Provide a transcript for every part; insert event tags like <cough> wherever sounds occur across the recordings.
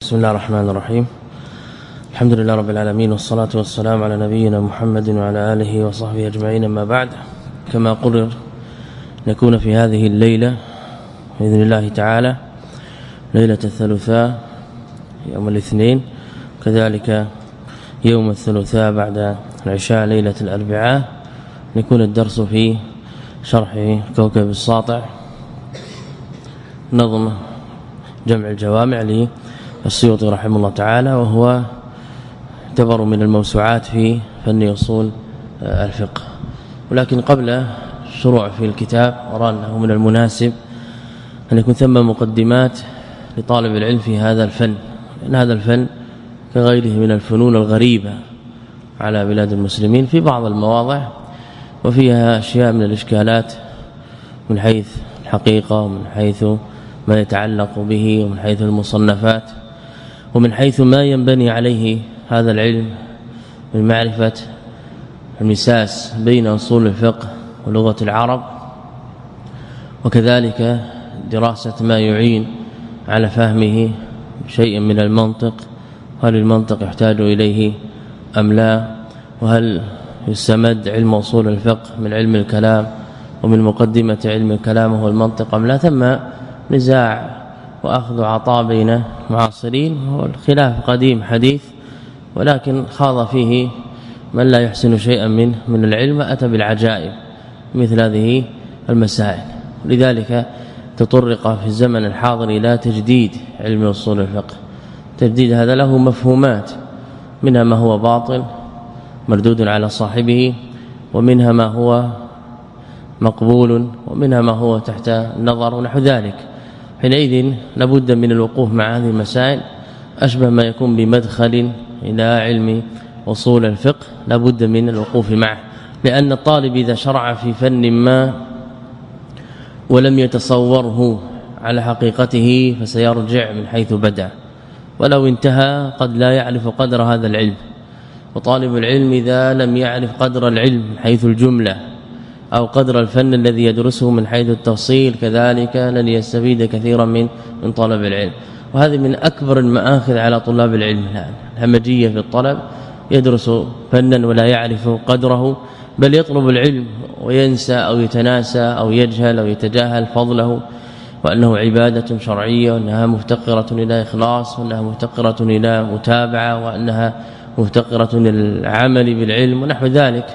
بسم الله الرحمن الرحيم. الحمد لله رب العالمين والصلاة والسلام على نبينا محمد وعلى آله وصحبه أجمعين. ما بعد كما قرر نكون في هذه الليلة بإذن الله تعالى ليلة الثلاثاء يوم الاثنين كذلك يوم الثلاثاء بعد العشاء ليلة الأربعاء. يكون الدرس في شرح كوكب الساطع نظم جمع الجوامع لي السيوطي رحمه الله تعالى وهو يعتبر من الموسوعات في فن أصول الفقه. ولكن قبل الشروع في الكتاب أرى أنه من المناسب أن يكون ثم مقدمات لطالب العلم في هذا الفن. لأن هذا الفن كغيره من الفنون الغريبة على بلاد المسلمين في بعض المواضع وفيها أشياء من الإشكالات من حيث الحقيقة ومن حيث ما يتعلق به ومن حيث المصنفات. ومن حيث ما ينبني عليه هذا العلم من معرفة المساس بين أصول الفقه ولغة العرب وكذلك دراسة ما يعين على فهمه شيء من المنطق هل المنطق يحتاج إليه أم لا؟ وهل يستمد علم أصول الفقه من علم الكلام ومن مقدمة علم الكلام هو المنطق أم لا؟ ثم نزاع وأخذ عطاء بين المعاصرين والخلاف قديم حديث ولكن خاض فيه من لا يحسن شيئا من من العلم اتى بالعجائب مثل هذه المسائل. لذلك تطرق في الزمن الحاضر إلى تجديد علم أصول الفقه. تجديد هذا له مفهومات منها ما هو باطل مردود على صاحبه ومنها ما هو مقبول ومنها ما هو تحت النظر ونحو ذلك. حينئذ لابد من الوقوف مع هذه المسائل أشبه ما يكون بمدخل إلى علم أصول الفقه لابد من الوقوف معه لأن الطالب إذا شرع في فن ما ولم يتصوره على حقيقته فسيرجع من حيث بدأ ولو انتهى قد لا يعرف قدر هذا العلم وطالب العلم إذا لم يعرف قدر العلم حيث الجملة أو قدر الفن الذي يدرسه من حيث التفصيل كذلك لن يستفيد كثيرا من من طلب العلم. وهذه من أكبر المآخذ على طلاب العلم الآن. الهمجية في الطلب يدرس فنا ولا يعرف قدره بل يطلب العلم وينسى أو يتناسى أو يجهل أو يتجاهل فضله وأنه عبادة شرعية وأنها مفتقرة إلى إخلاص وأنها مفتقرة إلى متابعة وأنها مفتقرة للعمل بالعلم ونحو ذلك.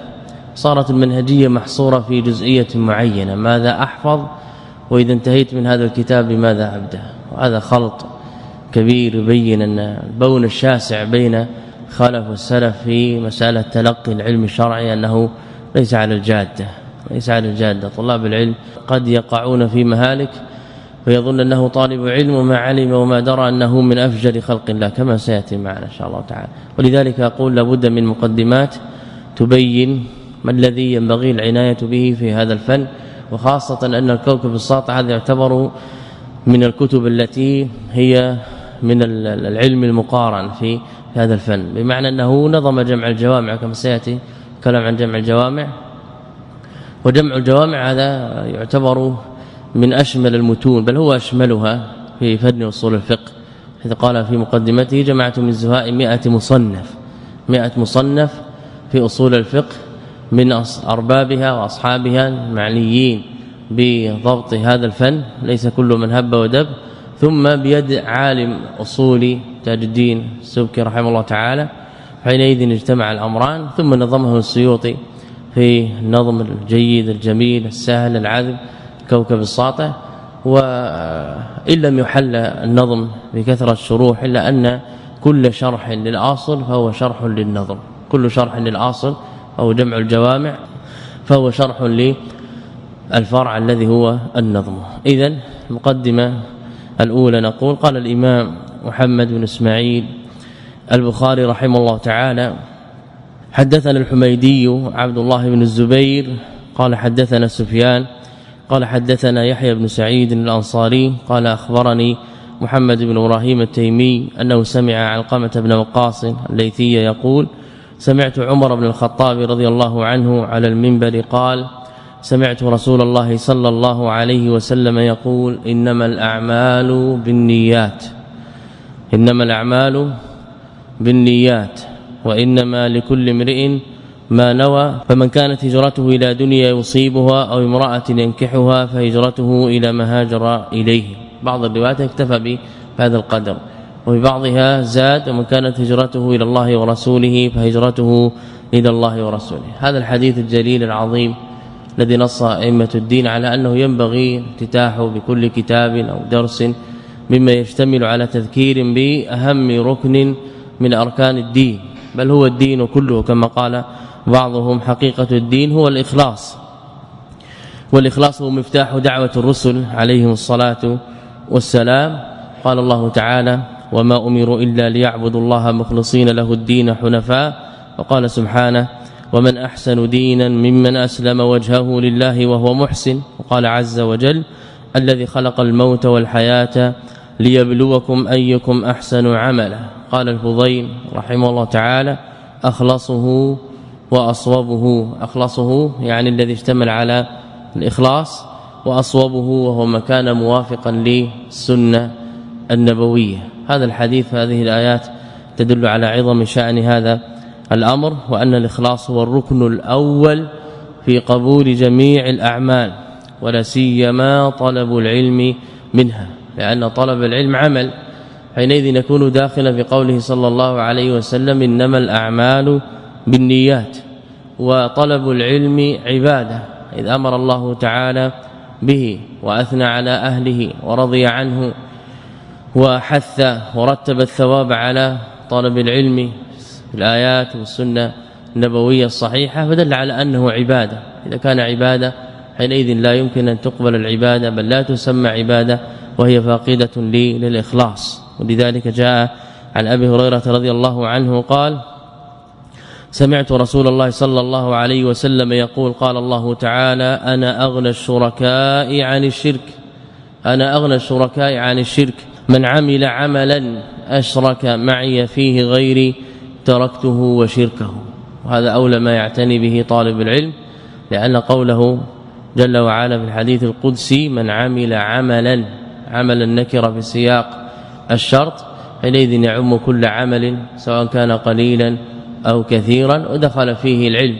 صارت المنهجية محصورة في جزئية معينة. ماذا أحفظ؟ وإذا انتهيت من هذا الكتاب بماذا أبدأ؟ وهذا خلط كبير يبين أن البون الشاسع بين خلف والسلف في مسألة تلقي العلم الشرعي أنه ليس على الجادة ليس على الجادة. طلاب العلم قد يقعون في مهالك ويظن أنه طالب علم وما علم وما درى أنه من أفجر خلق الله كما سيأتي معنا إن شاء الله تعالى. ولذلك أقول لابد من مقدمات تبين ما الذي ينبغي العناية به في هذا الفن؟ وخاصة أن الكوكب الساطع هذا يعتبر من الكتب التي هي من العلم المقارن في هذا الفن. بمعنى أنه نظم جمع الجوامع كما سيأتي كلام عن جمع الجوامع. وجمع الجوامع هذا يعتبر من أشمل المتون بل هو أشملها في فن أصول الفقه. حيث قال في مقدمته جمعت من زهاء 100 مصنف. 100 مصنف في أصول الفقه. من أربابها وأصحابها المعنيين بضبط هذا الفن ليس كل من هب ودب. ثم بيد عالم أصول تاج الدين السبكي رحمه الله تعالى. حينئذ اجتمع الأمران ثم نظمه السيوطي في النظم الجيد الجميل السهل العذب كوكب الساطع. وإن لم يحل النظم بكثرة الشروح إلا أن كل شرح للأصل فهو شرح للنظم. كل شرح للأصل أو جمع الجوامع فهو شرح للفرع الذي هو النظم. اذا المقدمة الأولى نقول قال الإمام محمد بن إسماعيل البخاري رحمه الله تعالى حدثنا الحميدي عبد الله بن الزبير قال حدثنا سفيان قال حدثنا يحيى بن سعيد الأنصاري قال أخبرني محمد بن إبراهيم التيمي أنه سمع علقمة بن وقاص الليثي يقول سمعت عمر بن الخطاب رضي الله عنه على المنبر قال سمعت رسول الله صلى الله عليه وسلم يقول إنما الأعمال بالنيات. إنما الأعمال بالنيات. وإنما لكل امرئ ما نوى. فمن كانت هجرته إلى دنيا يصيبها أو امرأة ينكحها فهجرته إلى ما هاجر إليه. بعض الروايات اكتفى بهذا القدر. وفي بعضها زاد ومن كانت هجرته إلى الله ورسوله فهجرته إلى الله ورسوله. هذا الحديث الجليل العظيم الذي نص أئمة الدين على أنه ينبغي افتتاحه بكل كتاب أو درس مما يشتمل على تذكير بأهم ركن من أركان الدين. بل هو الدين كله كما قال بعضهم حقيقة الدين هو الإخلاص. والإخلاص هو مفتاح دعوة الرسل عليهم الصلاة والسلام. قال الله تعالى وما امروا الا ليعبدوا الله مخلصين له الدين حنفاء وقال سبحانه ومن احسن دينا ممن اسلم وجهه لله وهو محسن وقال عز وجل الذي خلق الموت والحياة ليبلوكم ايكم احسن عملا قال الفضيل رحمه الله تعالى اخلصه واصوبه اخلصه يعني الذي اشتمل على الاخلاص واصوبه وهو ما كان موافقا للسنه النبويه هذا الحديث هذه الآيات تدل على عظم شأن هذا الأمر وأن الإخلاص هو الركن الأول في قبول جميع الأعمال ولا سيما طلب العلم منها لأن طلب العلم عمل. حينئذ نكون داخلا في قوله صلى الله عليه وسلم إنما الأعمال بالنيات وطلب العلم عبادة إذ أمر الله تعالى به وأثنى على أهله ورضي عنه وحث ورتب الثواب على طلب العلم الآيات والسنة النبوية الصحيحة فدل على أنه عبادة. إذا كان عبادة حينئذ لا يمكن أن تقبل العبادة بل لا تسمى عبادة وهي فاقدة للإخلاص. ولذلك جاء عن أبي هريرة رضي الله عنه قال سمعت رسول الله صلى الله عليه وسلم يقول قال الله تعالى أنا أغنى الشركاء عن الشرك أنا أغنى الشركاء عن الشرك من عمل عملا أشرك معي فيه غيري تركته وشركه. وهذا أولى ما يعتني به طالب العلم لأن قوله جل وعلا في الحديث القدسي من عمل عملا عمل النكره في سياق الشرط حينئذ يعم كل عمل سواء كان قليلا أو كثيرا ودخل فيه العلم.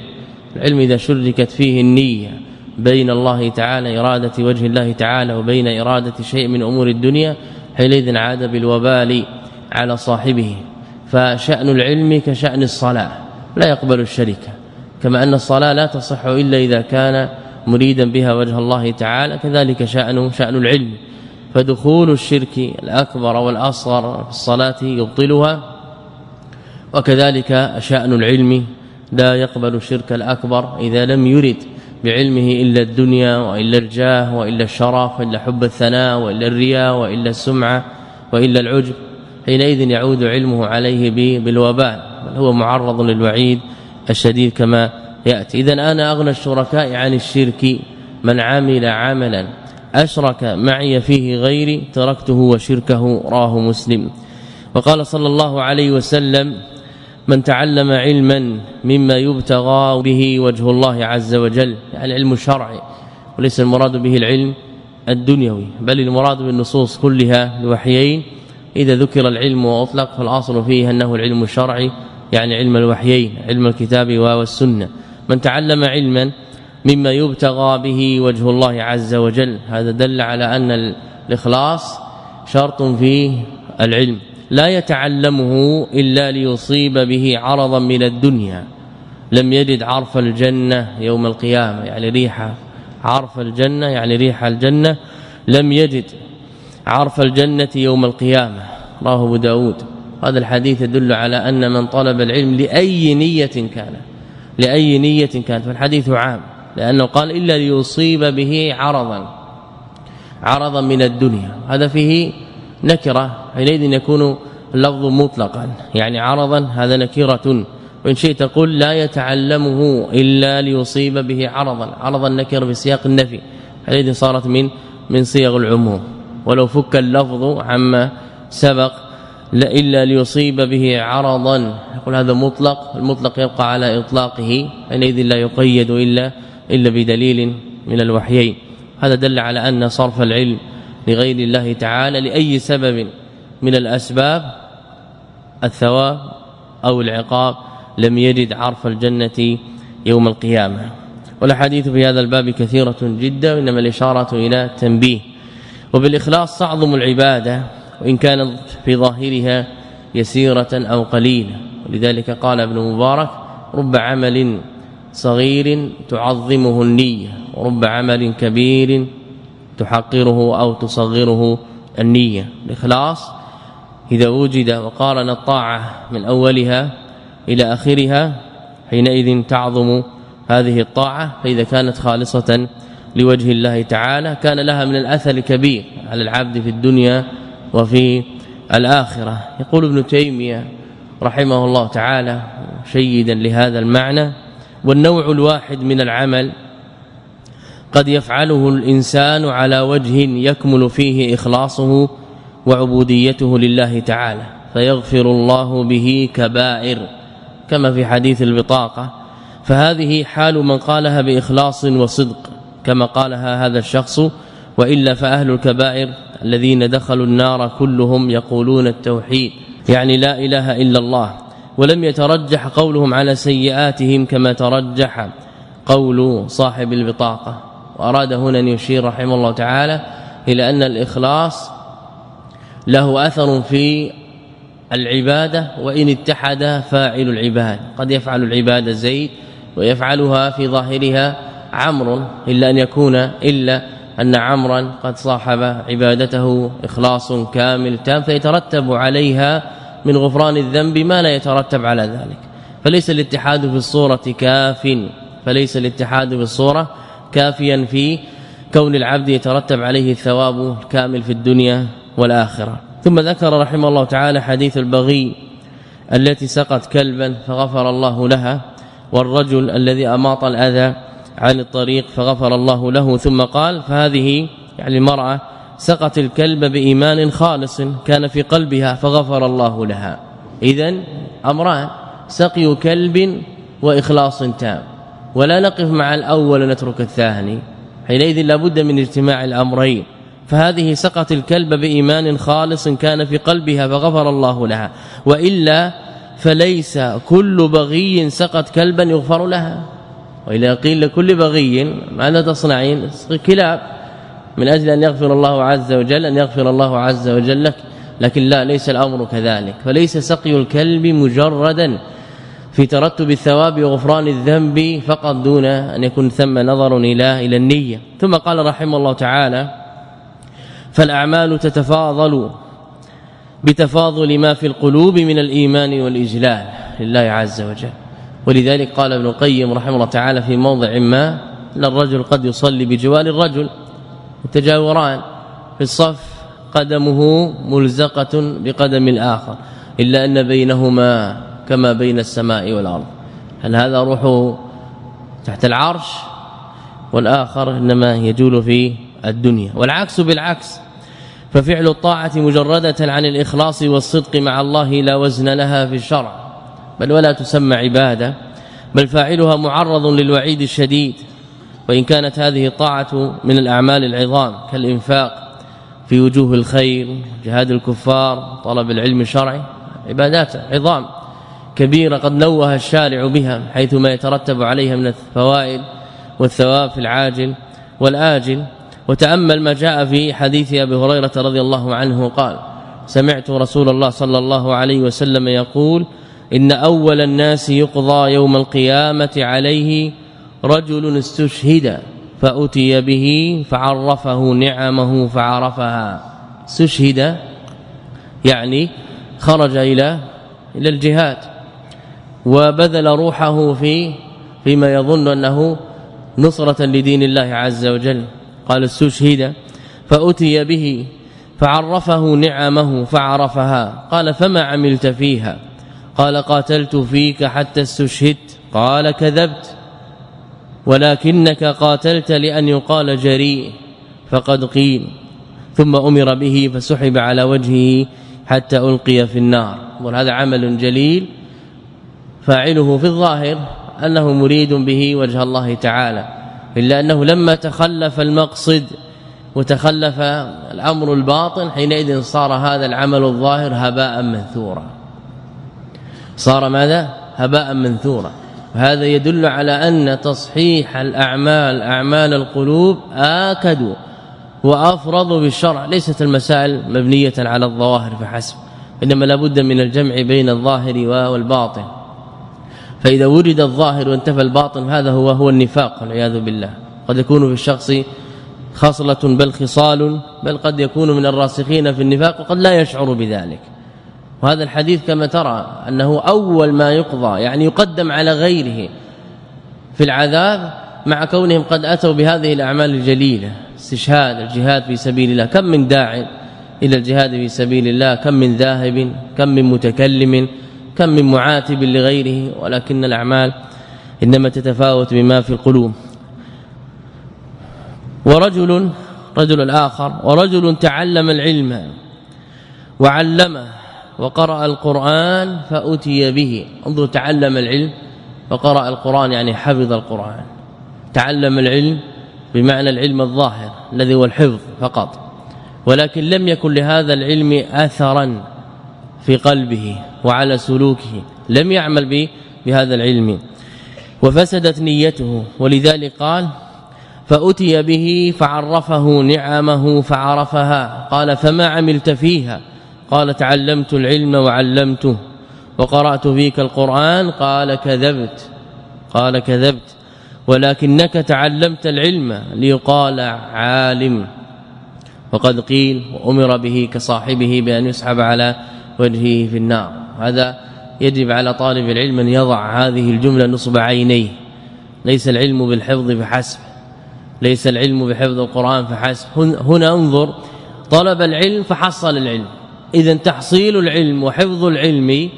العلم إذا شركت فيه النية بين الله تعالى إرادة وجه الله تعالى وبين إرادة شيء من أمور الدنيا حينئذ عاد بالوبال على صاحبه فشأن العلم كشأن الصلاة لا يقبل الشركة كما أن الصلاة لا تصح إلا إذا كان مريدا بها وجه الله تعالى كذلك شأن شأن العلم فدخول الشرك الأكبر والأصغر في الصلاة يبطلها وكذلك شأن العلم لا يقبل الشرك الأكبر إذا لم يرد بعلمه إلا الدنيا وإلا الجاه وإلا الشرف وإلا حب الثناء وإلا الرياء وإلا السمعة وإلا العجب. حينئذ يعود علمه عليه بالوبال بل هو معرض للوعيد الشديد كما يأتي. اذا أنا أغنى الشركاء عن الشرك من عمل عملا. أشرك معي فيه غيري تركته وشركه راه مسلم. وقال صلى الله عليه وسلم من تعلم علما مما يبتغى به وجه الله عز وجل يعني العلم الشرعي وليس المراد به العلم الدنيوي بل المراد بالنصوص كلها الوحيين. إذا ذكر العلم وأطلق فالأصل فيه أنه العلم الشرعي يعني علم الوحيين علم الكتاب والسنة. من تعلم علما مما يبتغى به وجه الله عز وجل هذا دل على أن الإخلاص شرط في العلم. لا يتعلمه إلا ليصيب به عرضا من الدنيا. لم يجد عرف الجنة يوم القيامة يعني ريحه عرف الجنة يعني ريح الجنة. لم يجد عرف الجنة يوم القيامة راه أبو داود. هذا الحديث يدل على أن من طلب العلم لأي نية كان لأي نية كانت. فالحديث عام لأنه قال إلا ليصيب به عرضا عرضا من الدنيا. هذا فيه نكرة حينئذ يكون اللفظ مطلقا. يعني عرضا هذا نكرة. وإن شئت قل لا يتعلمه إلا ليصيب به عرضا. عرضا نكر بسياق النفي. حينئذ صارت من من صيغ العموم. ولو فك اللفظ عما سبق لا إلا ليصيب به عرضا. يقول هذا مطلق المطلق يبقى على إطلاقه. حينئذ لا يقيد إلا إلا بدليل من الوحيين. هذا دل على أن صرف العلم لغير الله تعالى لأي سبب من الأسباب الثواب أو العقاب لم يجد عرف الجنة يوم القيامة. والحديث في هذا الباب كثيرة جدا وإنما الإشارة إلى تنبيه وبالإخلاص تعظم العبادة وإن كانت في ظاهرها يسيرة أو قليلة. ولذلك قال ابن مبارك رب عمل صغير تعظمه النية ورب عمل كبير تحقره أو تصغره النية. الإخلاص إذا وجد وقارن الطاعة من أولها إلى آخرها حينئذ تعظم هذه الطاعة فإذا كانت خالصة لوجه الله تعالى كان لها من الأثر الكبير على العبد في الدنيا وفي الآخرة. يقول ابن تيمية رحمه الله تعالى شيدا لهذا المعنى والنوع الواحد من العمل قد يفعله الإنسان على وجه يكمل فيه إخلاصه وعبوديته لله تعالى فيغفر الله به كبائر كما في حديث البطاقة. فهذه حال من قالها بإخلاص وصدق كما قالها هذا الشخص وإلا فأهل الكبائر الذين دخلوا النار كلهم يقولون التوحيد يعني لا إله إلا الله. ولم يترجح قولهم على سيئاتهم كما ترجح قول صاحب البطاقة. وأراد هنا أن يشير رحمه الله تعالى إلى أن الإخلاص له أثر في العبادة وإن اتحد فاعل العباد. قد يفعل العبادة زيد ويفعلها في ظاهرها عمرو إلا أن يكون إلا أن عمرا قد صاحب عبادته إخلاص كامل تام فيترتب عليها من غفران الذنب ما لا يترتب على ذلك. فليس الاتحاد في الصورة كاف فليس الاتحاد في الصورة كافيا في كون العبد يترتب عليه الثواب الكامل في الدنيا والآخرة. ثم ذكر رحمه الله تعالى حديث البغي التي سقت كلبا فغفر الله لها والرجل الذي أماط الأذى عن الطريق فغفر الله له ثم قال فهذه يعني المرأة سقت الكلب بإيمان خالص كان في قلبها فغفر الله لها. اذا أمران سقي كلب وإخلاص تام. ولا نقف مع الأول ونترك الثاني. حينئذ لابد من اجتماع الأمرين. فهذه سقط الكلب بإيمان خالص كان في قلبها فغفر الله لها. وإلا فليس كل بغي سقط كلبا يغفر لها. وإذا قيل لكل بغي ماذا تصنعين؟ كلاب. من أجل أن يغفر الله عز وجل أن يغفر الله عز وجل لك. لكن لا ليس الأمر كذلك. فليس سقي الكلب مجردا. في ترتب الثواب وغفران الذنب فقط دون أن يكون ثم نظر إلى إلى النية. ثم قال رحمه الله تعالى فالأعمال تتفاضل بتفاضل ما في القلوب من الإيمان والإجلال لله عز وجل. ولذلك قال ابن القيم رحمه الله تعالى في موضع ما إن الرجل قد يصلي بجوار الرجل يتجاوران. في الصف قدمه ملزقة بقدم الآخر. إلا أن بينهما كما بين السماء والأرض. هل هذا روحه تحت العرش؟ والآخر إنما يجول في الدنيا. والعكس بالعكس ففعل الطاعة مجردة عن الإخلاص والصدق مع الله لا وزن لها في الشرع. بل ولا تسمى عبادة بل فاعلها معرض للوعيد الشديد. وإن كانت هذه الطاعة من الأعمال العظام كالإنفاق في وجوه الخير جهاد الكفار طلب العلم الشرعي عبادات عظام. كبيرة قد نوه الشارع بها حيث ما يترتب عليها من الفوائد والثواب في العاجل والآجل. وتأمل ما جاء في حديث أبي هريرة رضي الله عنه قال سمعت رسول الله صلى الله عليه وسلم يقول إن أول الناس يقضى يوم القيامة عليه رجل استشهد فأتي به فعرفه نعمه فعرفها. استشهد يعني خرج إلى إلى الجهاد. وبذل روحه في فيما يظن أنه نصرة لدين الله عز وجل. قال استشهد فأتي به فعرفه نعمه فعرفها. قال فما عملت فيها؟ قال قاتلت فيك حتى استشهدت. قال كذبت. ولكنك قاتلت لأن يقال جريء. فقد قيل. ثم أمر به فسحب على وجهه حتى ألقي في النار. وهذا عمل جليل. فاعله في الظاهر أنه مريد به وجه الله تعالى إلا أنه لما تخلف المقصد وتخلف الأمر الباطن حينئذ صار هذا العمل الظاهر هباء منثورا. صار ماذا؟ هباء منثورا. وهذا يدل على أن تصحيح الأعمال أعمال القلوب آكد وأفرض بالشرع. ليست المسائل مبنية على الظواهر فحسب. إنما لابد من الجمع بين الظاهر والباطن. فإذا وجد الظاهر وانتفى الباطن هذا هو هو النفاق والعياذ بالله. قد يكون في الشخص خصلة بل خصال بل قد يكون من الراسخين في النفاق وقد لا يشعر بذلك. وهذا الحديث كما ترى أنه أول ما يقضى يعني يقدم على غيره في العذاب مع كونهم قد أتوا بهذه الأعمال الجليلة استشهاد الجهاد في سبيل الله. كم من داع إلى الجهاد في سبيل الله؟ كم من ذاهب؟ كم من متكلم؟ كم من معاتب لغيره ولكن الأعمال إنما تتفاوت بما في القلوب. ورجل رجل الآخر ورجل تعلم العلم وعلمه وقرأ القرآن فأتي به. انظر تعلم العلم وقرأ القرآن يعني حفظ القرآن. تعلم العلم بمعنى العلم الظاهر الذي هو الحفظ فقط. ولكن لم يكن لهذا العلم اثرا. في قلبه وعلى سلوكه لم يعمل به بهذا العلم. وفسدت نيته ولذلك قال فأتي به فعرفه نعمه فعرفها. قال فما عملت فيها؟ قال تعلمت العلم وعلمته وقرأت فيك القرآن؟ قال كذبت. قال كذبت. ولكنك تعلمت العلم ليقال عالم. وقد قيل وأمر به كصاحبه بأن يسحب على وجهه في النار. هذا يجب على طالب العلم أن يضع هذه الجملة نصب عينيه. ليس العلم بالحفظ فحسب. ليس العلم بحفظ القرآن فحسب. هنا انظر. طلب العلم فحصل العلم. اذا تحصيل العلم وحفظ العلم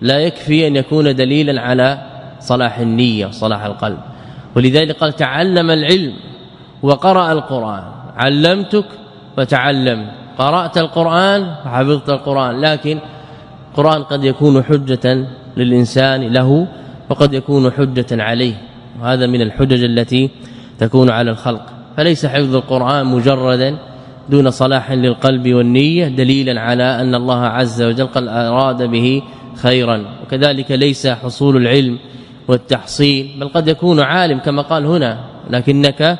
لا يكفي أن يكون دليلا على صلاح النية وصلاح القلب. ولذلك قال تعلم العلم وقرأ القرآن. علمتك فتعلم قرأت القرآن وحفظت القرآن لكن القرآن قد يكون حجة للإنسان له وقد يكون حجة عليه وهذا من الحجج التي تكون على الخلق. فليس حفظ القرآن مجردا دون صلاح للقلب والنية دليلا على أن الله عز وجل قد أراد به خيرا. وكذلك ليس حصول العلم والتحصيل بل قد يكون عالم كما قال هنا لكنك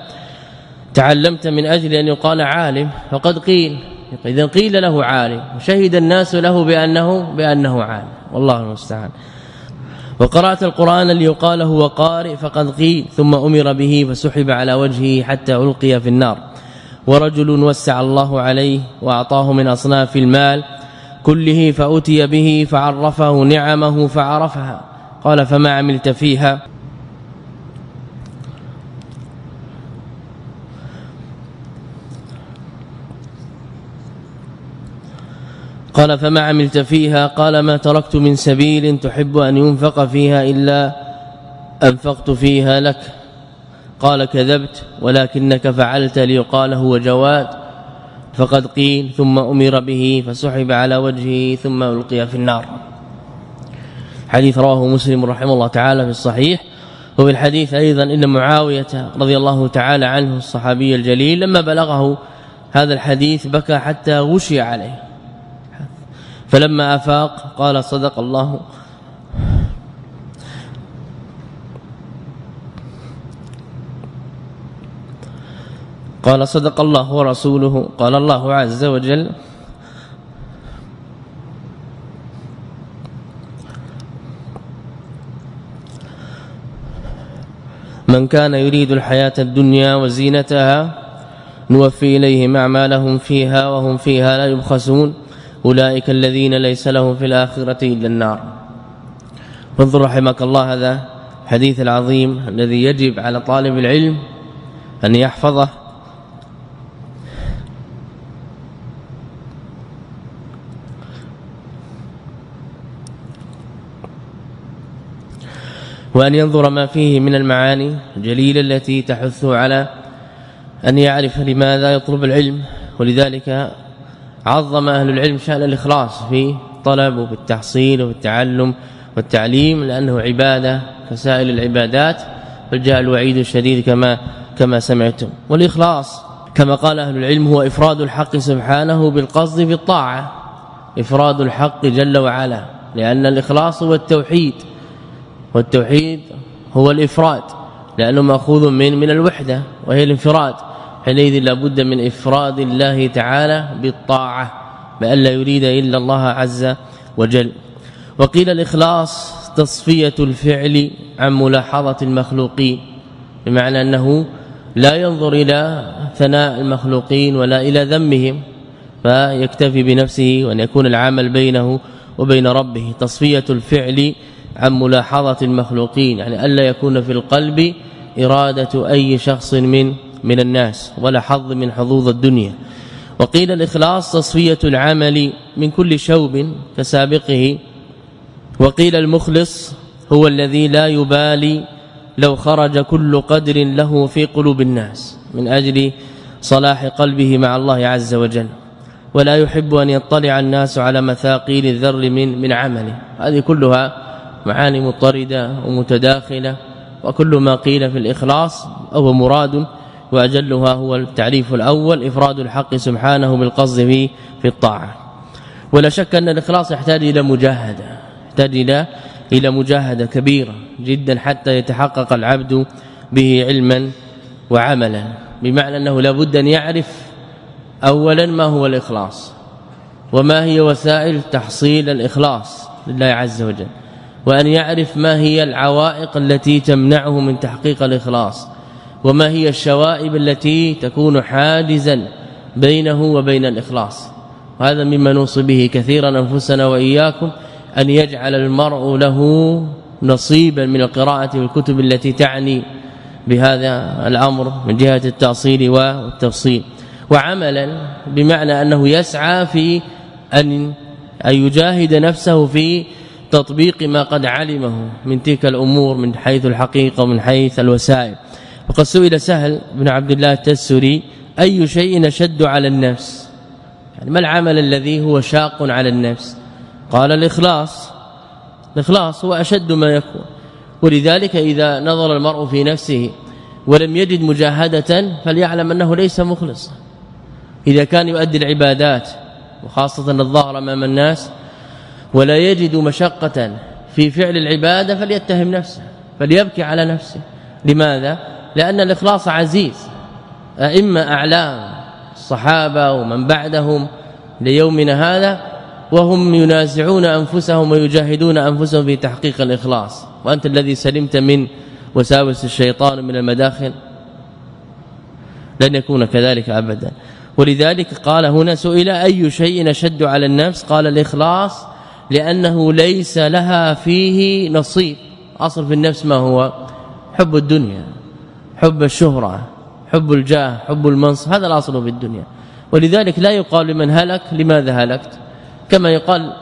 تعلمت من أجل أن يقال عالم فقد قيل اذا قيل له عالم وشهد الناس له بانه بأنه عالم. والله المستعان. وقرأت القرآن ليقال هو قارئ فقد قيل ثم أمر به فسحب على وجهه حتى ألقي في النار. ورجل وسع الله عليه وأعطاه من أصناف المال كله فأتي به فعرفه نعمه فعرفها. قال فما عملت فيها؟ قال فما عملت فيها؟ قال ما تركت من سبيل تحب أن ينفق فيها إلا أنفقت فيها لك. قال كذبت ولكنك فعلت ليقال هو جواد. فقد قيل ثم أمر به فسحب على وجهه ثم ألقي في النار. حديث رواه مسلم رحمه الله تعالى في الصحيح. وفي الحديث أيضا إن معاوية رضي الله تعالى عنه الصحابي الجليل لما بلغه هذا الحديث بكى حتى غشي عليه. فلما أفاق قال صدق الله. قال صدق الله ورسوله. قال الله عز وجل. من كان يريد الحياة الدنيا وزينتها نوفي إليهم أعمالهم فيها وهم فيها لا يبخسون. أولئك الذين ليس لهم في الآخرة إلا النار. فانظر رحمك الله هذا الحديث العظيم الذي يجب على طالب العلم أن يحفظه. وأن ينظر ما فيه من المعاني الجليلة التي تحثه على أن يعرف لماذا يطلب العلم. ولذلك عظم أهل العلم شأن الإخلاص في طلب وفي التحصيل وفي التعلم والتعليم لأنه عبادة كسائر العبادات فجاء الوعيد الشديد كما كما سمعتم. والإخلاص كما قال أهل العلم هو إفراد الحق سبحانه بالقصد في الطاعة. إفراد الحق جل وعلا لأن الإخلاص هو التوحيد. والتوحيد هو الإفراد لأنه مأخوذ من من الوحدة وهي الانفراد. حينئذ لابد من إفراد الله تعالى بالطاعة بأن لا يريد إلا الله عز وجل. وقيل الإخلاص تصفية الفعل عن ملاحظة المخلوقين بمعنى أنه لا ينظر إلى ثناء المخلوقين ولا إلى ذمهم فيكتفي بنفسه وأن يكون العمل بينه وبين ربه. تصفية الفعل عن ملاحظة المخلوقين يعني ألا يكون في القلب إرادة أي شخص من من الناس ولا حظ من حظوظ الدنيا. وقيل الإخلاص تصفية العمل من كل شوب كسابقه. وقيل المخلص هو الذي لا يبالي لو خرج كل قدر له في قلوب الناس من أجل صلاح قلبه مع الله عز وجل. ولا يحب أن يطلع الناس على مثاقيل الذر من من عمله. هذه كلها معاني مضطردة ومتداخلة. وكل ما قيل في الإخلاص أو مراد وأجلها هو التعريف الأول إفراد الحق سبحانه بالقصد في في الطاعة. ولا شك أن الإخلاص يحتاج إلى مجاهدة يحتاج إلى إلى مجاهدة كبيرة جدا حتى يتحقق العبد به علما وعملا. بمعنى أنه لابد أن يعرف اولا ما هو الإخلاص وما هي وسائل تحصيل الإخلاص لله عز وجل. وأن يعرف ما هي العوائق التي تمنعه من تحقيق الإخلاص. وما هي الشوائب التي تكون حاجزا بينه وبين الإخلاص. وهذا مما نوصي به كثيرا أنفسنا وإياكم أن يجعل المرء له نصيبا من القراءة والكتب التي تعني بهذا الأمر من جهة التأصيل والتفصيل. وعملا بمعنى أنه يسعى في أن يجاهد نفسه في تطبيق ما قد علمه من تلك الأمور من حيث الحقيقة ومن حيث الوسائل. وقد سئل سهل بن عبد الله التسري أي شيء نشد على النفس؟ يعني ما العمل الذي هو شاق على النفس؟ قال الإخلاص. الإخلاص هو أشد ما يكون. ولذلك إذا نظر المرء في نفسه ولم يجد مجاهدة فليعلم أنه ليس مخلصا. إذا كان يؤدي العبادات وخاصة الظاهر أمام الناس ولا يجد مشقة في فعل العبادة فليتهم نفسه فليبكي على نفسه. لماذا؟ لأن الإخلاص عزيز. أئمة أعلام الصحابة ومن بعدهم ليومنا هذا وهم ينازعون أنفسهم ويجاهدون أنفسهم في تحقيق الإخلاص. وأنت الذي سلمت من وساوس الشيطان من المداخل؟ لن يكون كذلك أبدا. ولذلك قال هنا سئل أي شيء نشد على النفس؟ قال الإخلاص لأنه ليس لها فيه نصيب. أصل في النفس ما هو؟ حب الدنيا. حب الشهرة حب الجاه حب المنصب هذا الأصل في الدنيا. ولذلك لا يقال لمن هلك لماذا هلكت؟ كما يقال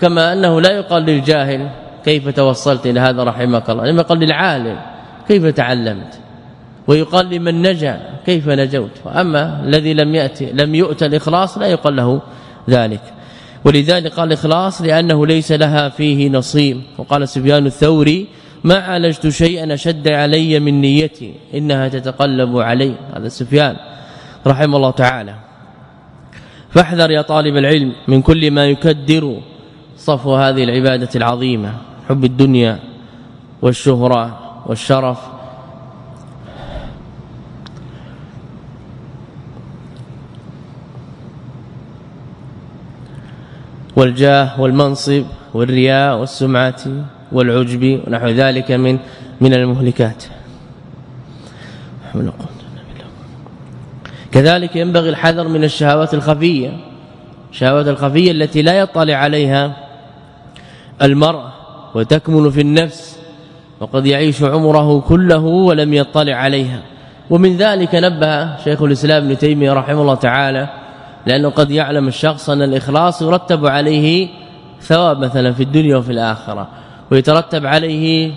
كما أنه لا يقال للجاهل كيف توصلت إلى هذا رحمك الله لما قال للعالم كيف تعلمت. ويقال لمن نجا كيف نجوت. وأما الذي لم يأتي لم يؤتى الإخلاص لا يقال له ذلك. ولذلك قال الإخلاص لأنه ليس لها فيه نصيب. وقال سفيان الثوري ما عالجت شيئا أشد علي من نيتي إنها تتقلب علي. هذا سفيان رحمه الله تعالى. فاحذر يا طالب العلم من كل ما يكدر صفو هذه العبادة العظيمة حب الدنيا والشهرة والشرف. والجاه والمنصب والرياء والسمعة والعجب ونحو ذلك من من المهلكات. كذلك ينبغي الحذر من الشهوات الخفية الشهوات الخفية التي لا يطلع عليها المرء وتكمن في النفس وقد يعيش عمره كله ولم يطلع عليها. ومن ذلك نبه شيخ الإسلام ابن تيمية رحمه الله تعالى لأنه قد يعلم الشخص أن الإخلاص يرتب عليه ثواب مثلا في الدنيا وفي الآخرة. ويترتب عليه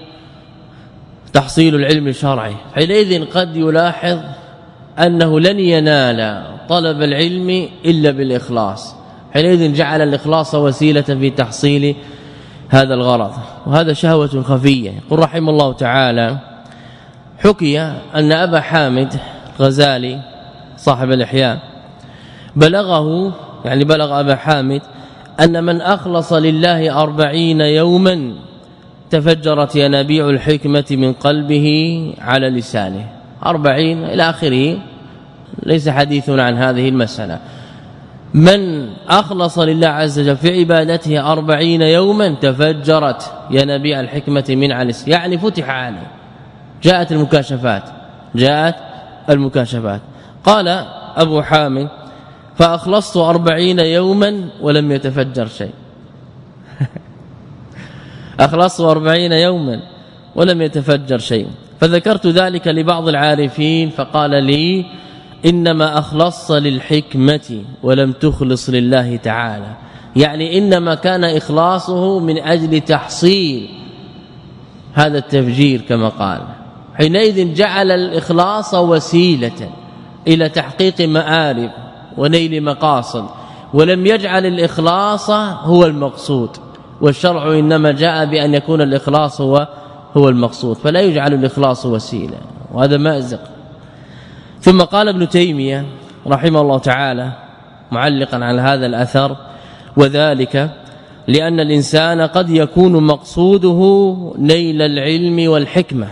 تحصيل العلم الشرعي. حينئذ قد يلاحظ أنه لن ينال طلب العلم إلا بالإخلاص. حينئذ جعل الإخلاص وسيلة في تحصيل هذا الغرض. وهذا شهوة خفية. يقول رحمه الله تعالى حكي أن أبا حامد غزالي صاحب الإحياء بلغه يعني بلغ أبا حامد أن من أخلص لله أربعين يوما تفجرت ينابيع الحكمة من قلبه على لسانه. أربعين إلى آخره. ليس حديث عن هذه المسألة. من أخلص لله عز وجل في عبادته أربعين يوما تفجرت ينابيع الحكمة من على يعني فتح عليه جاءت المكاشفات. جاءت المكاشفات. قال أبو حامد فأخلصت أربعين يوما ولم يتفجر شيء. أخلصت أربعين يوما ولم يتفجر شيء. فذكرت ذلك لبعض العارفين فقال لي إنما أخلص للحكمة ولم تخلص لله تعالى. يعني إنما كان إخلاصه من أجل تحصيل هذا التفجير كما قال. حينئذ جعل الإخلاص وسيلة إلى تحقيق مآرب ونيل مقاصد ولم يجعل الإخلاص هو المقصود. والشرع إنما جاء بأن يكون الإخلاص هو هو المقصود فلا يجعل الإخلاص وسيله وهذا مازق ثم قال ابن تيمية رحمه الله تعالى معلقا على هذا الأثر وذلك لأن الإنسان قد يكون مقصوده نيل العلم والحكمة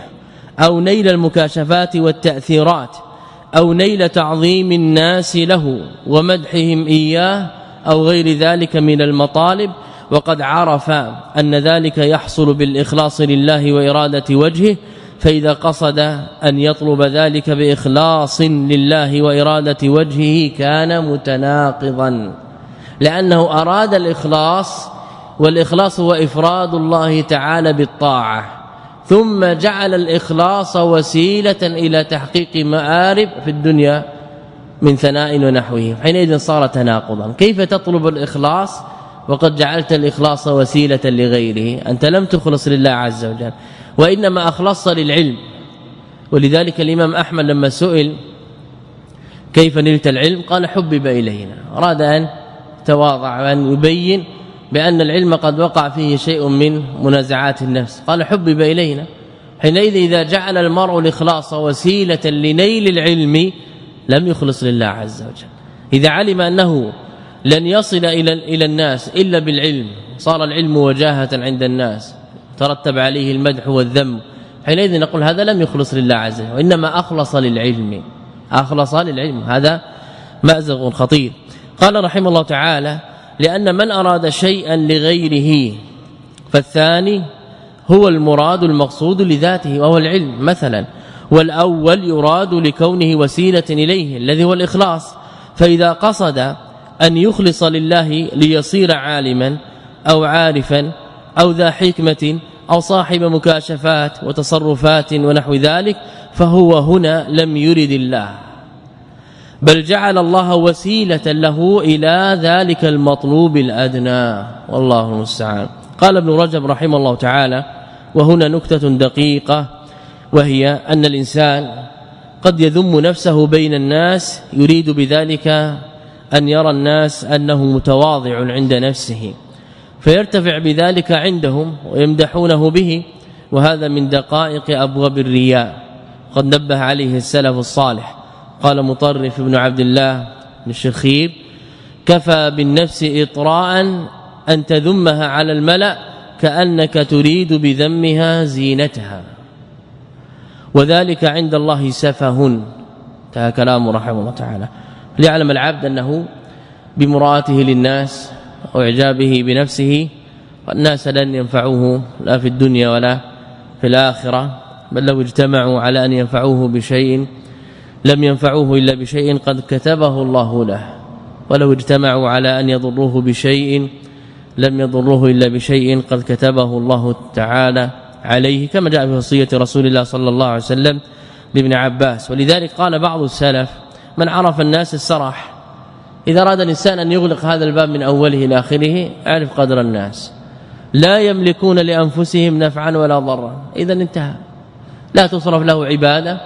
أو نيل المكاشفات والتأثيرات أو نيل تعظيم الناس له ومدحهم إياه أو غير ذلك من المطالب وقد عرف أن ذلك يحصل بالإخلاص لله وإرادة وجهه فإذا قصد أن يطلب ذلك بإخلاص لله وإرادة وجهه كان متناقضا. لأنه أراد الإخلاص والإخلاص هو إفراد الله تعالى بالطاعة. ثم جعل الإخلاص وسيلة إلى تحقيق مآرب في الدنيا من ثناء ونحوه. حينئذ صار تناقضا. كيف تطلب الإخلاص؟ وقد جعلت الإخلاص وسيلة لغيره. أنت لم تخلص لله عز وجل وإنما أخلصت للعلم. ولذلك الإمام أحمد لما سئل كيف نلت العلم قال حبب إلينا. أراد أن تواضع وأن يبين بأن العلم قد وقع فيه شيء من منازعات النفس. قال حبب إلينا. حينئذ إذا جعل المرء الإخلاص وسيلة لنيل العلم لم يخلص لله عز وجل. إذا علم أنه لن يصل إلى إلى الناس إلا بالعلم. صار العلم وجاهة عند الناس. ترتب عليه المدح والذم. حينئذ نقول هذا لم يخلص لله عز وجل وإنما أخلص للعلم. أخلص للعلم. هذا مأزغ خطير. قال رحمه الله تعالى لأن من أراد شيئا لغيره فالثاني هو المراد المقصود لذاته وهو العلم مثلا. والأول يراد لكونه وسيلة إليه الذي هو الإخلاص. فإذا قصد أن يخلص لله ليصير عالما أو عارفا أو ذا حكمة أو صاحب مكاشفات وتصرفات ونحو ذلك فهو هنا لم يرد الله. بل جعل الله وسيلة له إلى ذلك المطلوب الأدنى. والله المستعان. قال ابن رجب رحمه الله تعالى وهنا نكتة دقيقة وهي أن الإنسان قد يذم نفسه بين الناس يريد بذلك أن يرى الناس أنه متواضع عند نفسه فيرتفع بذلك عندهم ويمدحونه به وهذا من دقائق أبواب الرياء. قد نبه عليه السلف الصالح. قال مطرف بن عبد الله بن الشخير كفى بالنفس اطراء أن تذمها على الملأ كأنك تريد بذمها زينتها. وذلك عند الله سفه. انتهى كلامه رحمه الله تعالى. ليعلم العبد أنه بمراته للناس وإعجابه بنفسه والناس لن ينفعوه لا في الدنيا ولا في الآخرة بل لو اجتمعوا على أن ينفعوه بشيء لم ينفعوه إلا بشيء قد كتبه الله له. ولو اجتمعوا على أن يضروه بشيء لم يضروه إلا بشيء قد كتبه الله تعالى عليه كما جاء في وصية رسول الله صلى الله عليه وسلم لابن عباس. ولذلك قال بعض السلف من عرف الناس السرح إذا أراد الإنسان أن يغلق هذا الباب من أوله إلى آخره أعرف قدر الناس. لا يملكون لأنفسهم نفعا ولا ضرا. اذا انتهى. لا تصرف له عبادة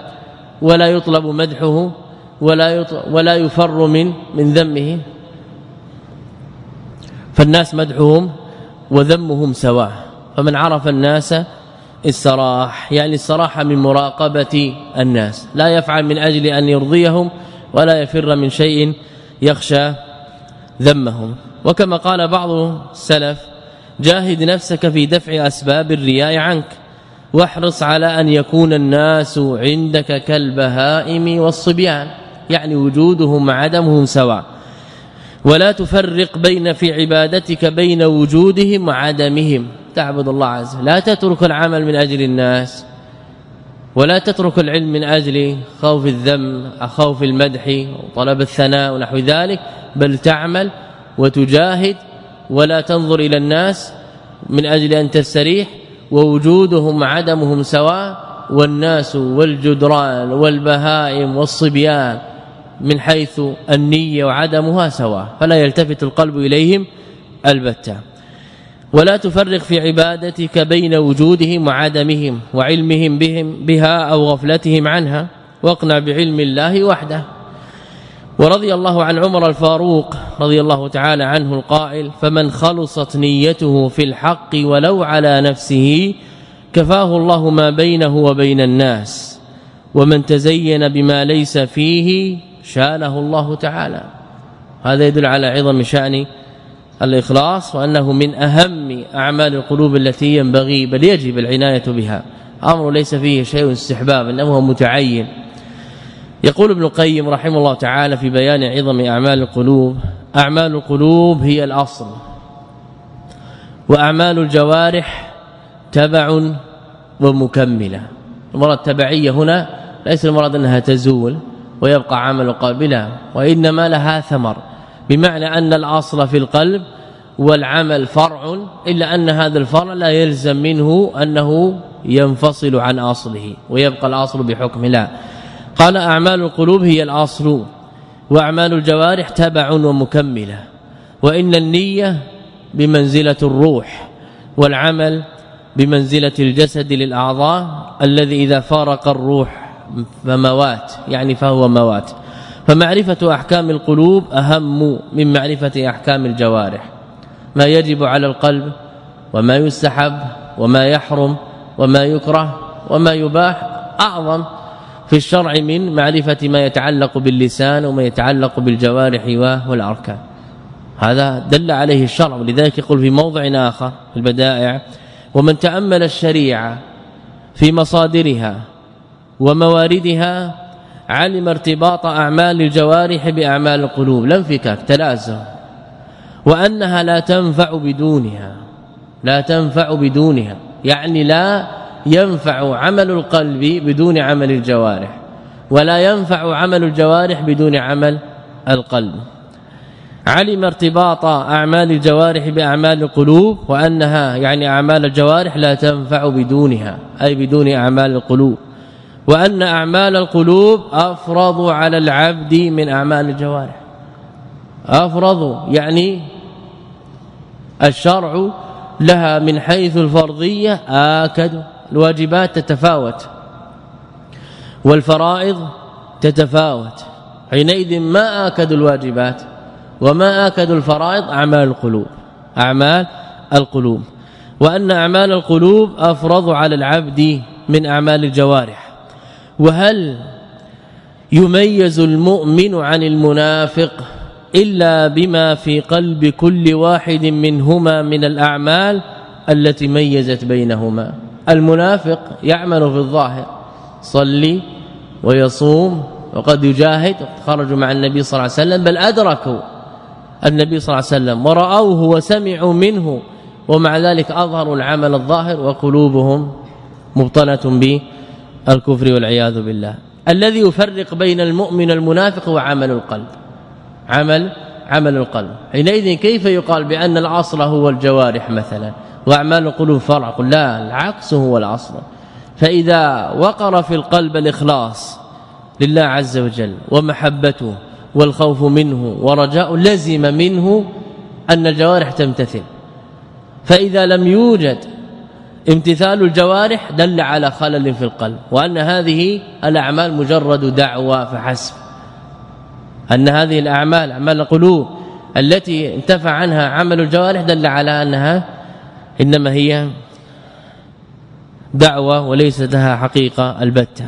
ولا يطلب مدحه ولا ولا يفر من من ذمه. فالناس مدحهم وذمهم سواء. فمن عرف الناس السراح يعني الصراحه من مراقبة الناس. لا يفعل من أجل أن يرضيهم ولا يفر من شيء يخشى ذمهم. وكما قال بعض السلف جاهد نفسك في دفع أسباب الرياء عنك واحرص على أن يكون الناس عندك كالبهائم والصبيان يعني وجودهم وعدمهم سواء. ولا تفرق بين في عبادتك بين وجودهم وعدمهم. تعبد الله عز وجل. لا تترك العمل من أجل الناس. ولا تترك العلم من أجل خوف الذم أو خوف المدح وطلب الثناء ونحو ذلك بل تعمل وتجاهد ولا تنظر إلى الناس من أجل أن تستريح ووجودهم وعدمهم سواء والناس والجدران والبهائم والصبيان من حيث النية وعدمها سواء فلا يلتفت القلب إليهم البتة. ولا تفرق في عبادتك بين وجودهم وعدمهم وعلمهم بهم بها أو غفلتهم عنها واقنع بعلم الله وحده. ورضي الله عن عمر الفاروق رضي الله تعالى عنه القائل فمن خلصت نيته في الحق ولو على نفسه كفاه الله ما بينه وبين الناس ومن تزين بما ليس فيه شانه الله تعالى. هذا يدل على عظم شأن الإخلاص وأنه من أهم أعمال القلوب التي ينبغي بل يجب العناية بها. أمر ليس فيه شيء استحباب إنما هو متعين. يقول ابن القيم رحمه الله تعالى في بيان عظم أعمال القلوب أعمال القلوب هي الأصل وأعمال الجوارح تبع ومكملة. المراد التبعية هنا ليس المراد أنها تزول ويبقى عمل قابلها وإنما لها ثمر. بمعنى أن الأصل في القلب والعمل فرع إلا أن هذا الفرع لا يلزم منه أنه ينفصل عن أصله ويبقى الأصل بحكم لا. قال أعمال القلوب هي الأصل وأعمال الجوارح تبع ومكملة وإن النية بمنزلة الروح والعمل بمنزلة الجسد للأعضاء الذي إذا فارق الروح فموات يعني فهو موات. فمعرفة أحكام القلوب أهم من معرفة أحكام الجوارح. ما يجب على القلب وما يستحب وما يحرم وما يكره وما يباح أعظم في الشرع من معرفة ما يتعلق باللسان وما يتعلق بالجوارح والأركان. هذا دل عليه الشرع ولذلك يقول في موضع آخر في البدائع ومن تأمل الشريعة في مصادرها ومواردها علم ارتباط أعمال الجوارح بأعمال القلوب لا انفكاك تلازم. وأنها لا تنفع بدونها لا تنفع بدونها. يعني لا ينفع عمل القلب بدون عمل الجوارح ولا ينفع عمل الجوارح بدون عمل القلب. علم ارتباط أعمال الجوارح بأعمال القلوب وأنها يعني أعمال الجوارح لا تنفع بدونها أي بدون أعمال القلوب. وأن أعمال القلوب أفرض على العبد من أعمال الجوارح. أفرض يعني الشرع لها من حيث الفرضية آكد. الواجبات تتفاوت. والفرائض تتفاوت. حينئذ ما آكد الواجبات وما آكد الفرائض أعمال القلوب. أعمال القلوب. وأن أعمال القلوب أفرض على العبد من أعمال الجوارح. وهل يميز المؤمن عن المنافق إلا بما في قلب كل واحد منهما من الأعمال التي ميزت بينهما؟ المنافق يعمل في الظاهر صلي ويصوم وقد يجاهد خرجوا مع النبي صلى الله عليه وسلم بل أدركوا النبي صلى الله عليه وسلم ورأوه وسمعوا منه ومع ذلك أظهروا العمل الظاهر وقلوبهم مبطله بالكفر والعياذ بالله. الذي يفرق بين المؤمن المنافق وعمل القلب. عمل عمل القلب. حينئذ كيف يقال بأن الاصل هو الجوارح مثلا؟ وأعمال القلوب فرع. لا العكس هو الاصل فإذا وقر في القلب الإخلاص لله عز وجل ومحبته والخوف منه ورجاء لزم منه أن الجوارح تمتثل. فإذا لم يوجد امتثال الجوارح دل على خلل في القلب وأن هذه الأعمال مجرد دعوة فحسب. أن هذه الأعمال أعمال القلوب التي انتفع عنها عمل الجوارح دل على أنها إنما هي دعوة وليست لها حقيقة البتة.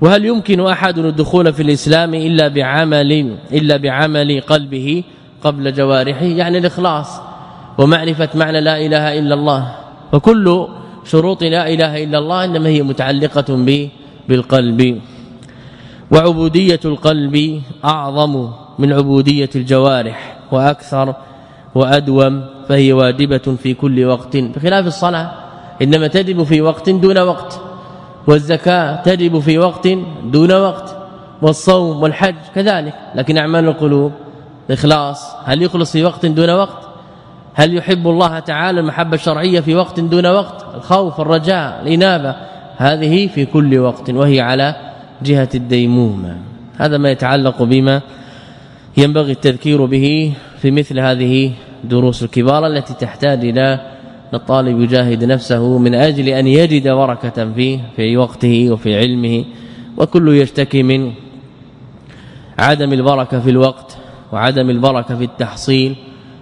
وهل يمكن أحد الدخول في الإسلام إلا بعمل إلا بعمل قلبه قبل جوارحه؟ يعني الإخلاص ومعرفة معنى لا إله إلا الله. وكل شروط لا إله إلا الله إنما هي متعلقة به بالقلب. وعبودية القلب أعظم من عبودية الجوارح وأكثر وأدوم فهي واجبة في كل وقت. بخلاف الصلاة إنما تجب في وقت دون وقت والزكاة تجب في وقت دون وقت والصوم والحج كذلك. لكن أعمال القلوب الإخلاص هل يخلص في وقت دون وقت؟ هل يحب الله تعالى المحبة الشرعية في وقت دون وقت؟ الخوف الرجاء الإنابة. هذه في كل وقت وهي على جهة الديمومة. هذا ما يتعلق بما ينبغي التذكير به في مثل هذه دروس الكبار التي تحتاج إلى الطالب يجاهد نفسه من أجل أن يجد بركة فيه في وقته وفي علمه وكل يشتكي من عدم البركة في الوقت وعدم البركة في التحصيل.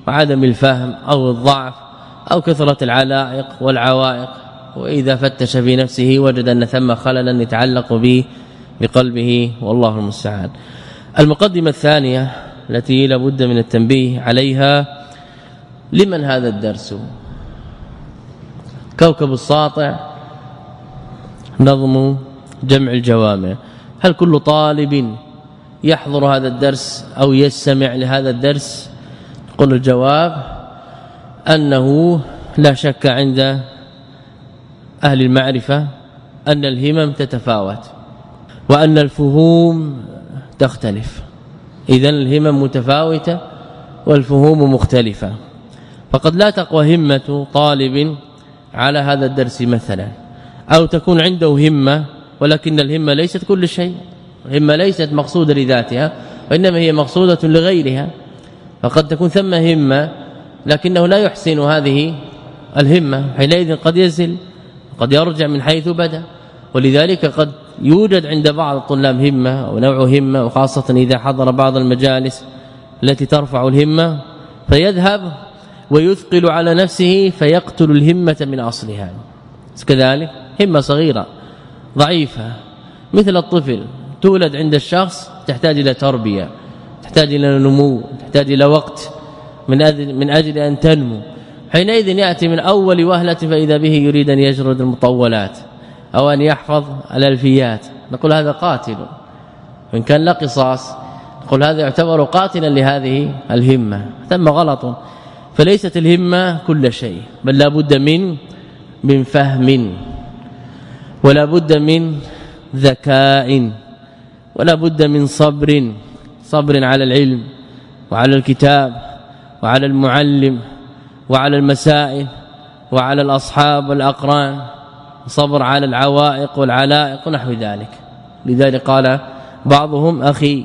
وعدم الفهم أو الضعف أو كثرة العلائق والعوائق وإذا فتش في نفسه وجد أن ثم خللا يتعلق به بقلبه والله المستعان. المقدمة الثانية التي لابد من التنبيه عليها لمن هذا الدرس؟ كوكب الساطع نظم جمع الجوامع. هل كل طالب يحضر هذا الدرس أو يستمع لهذا الدرس؟ قل الجواب أنه لا شك عند أهل المعرفة أن الهمم تتفاوت وأن الفهوم تختلف. اذا الهمم متفاوتة والفهوم مختلفة. فقد لا تقوى همة طالب على هذا الدرس مثلا. أو تكون عنده همة ولكن الهمة ليست كل شيء. الهمة ليست مقصودة لذاتها وإنما هي مقصودة لغيرها. فقد تكون ثم همة لكنه لا يحسن هذه الهمة حينئذ قد يزل قد يرجع من حيث بدأ. ولذلك قد يوجد عند بعض الطلاب همة ونوع همة وخاصة إذا حضر بعض المجالس التي ترفع الهمة فيذهب ويثقل على نفسه فيقتل الهمة من أصلها. كذلك همة صغيرة ضعيفة مثل الطفل تولد عند الشخص تحتاج إلى تربية. تحتاج إلى نمو تحتاج إلى وقت من أجل, من أجل أن تنمو. حينئذ يأتي من أول وهلة فإذا به يريد أن يجرد المطولات أو أن يحفظ الألفيات. نقول هذا قاتل. وإن كان لا قصاص نقول هذا يعتبر قاتلا لهذه الهمة. ثم غلط. فليست الهمة كل شيء بل لا بد من من فهم ولا بد من ذكاء ولا بد من صبر. صبر على العلم وعلى الكتاب وعلى المعلم وعلى المسائل وعلى الأصحاب والأقران صبر على العوائق والعلائق ونحو ذلك. لذلك قال بعضهم أخي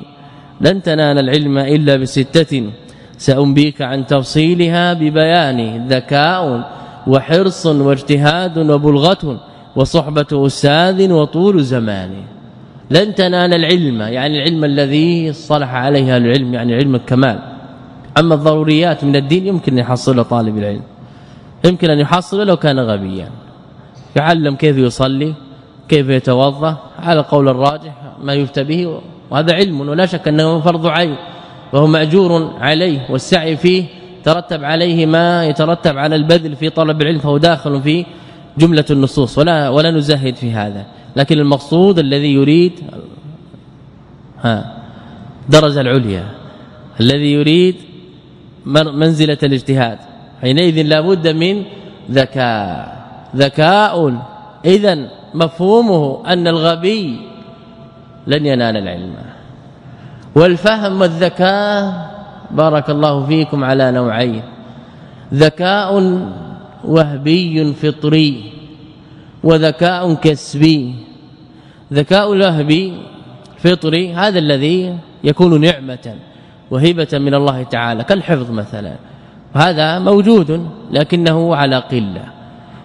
لن تنال العلم إلا بستة سأنبيك عن تفصيلها ببيان ذكاء وحرص واجتهاد وبلغة وصحبة أستاذ وطول زمان. لن تنال العلم يعني العلم الذي صلح عليها العلم يعني علم الكمال. أما الضروريات من الدين يمكن أن يحصل طالب العلم. يمكن أن يحصل لو كان غبيا. يعلم كيف يصلي كيف يتوضأ على قول الراجح ما يفتى به وهذا علم ولا شك أنه فرض عين وهو مأجور عليه والسعي فيه ترتب عليه ما يترتب على البذل في طلب العلم فهو داخل في جملة النصوص ولا ولا نزهد في هذا. لكن المقصود الذي يريد ها درجة العليا. الذي يريد منزلة الاجتهاد. حينئذ لابد من ذكاء. ذكاء. اذا مفهومه أن الغبي لن ينال العلم. والفهم والذكاء بارك الله فيكم على نوعين. ذكاء وهبي فطري. وذكاء كسبي. ذكاء الوهبي فطري هذا الذي يكون نعمة وهبة من الله تعالى كالحفظ مثلا. هذا موجود لكنه على قلة.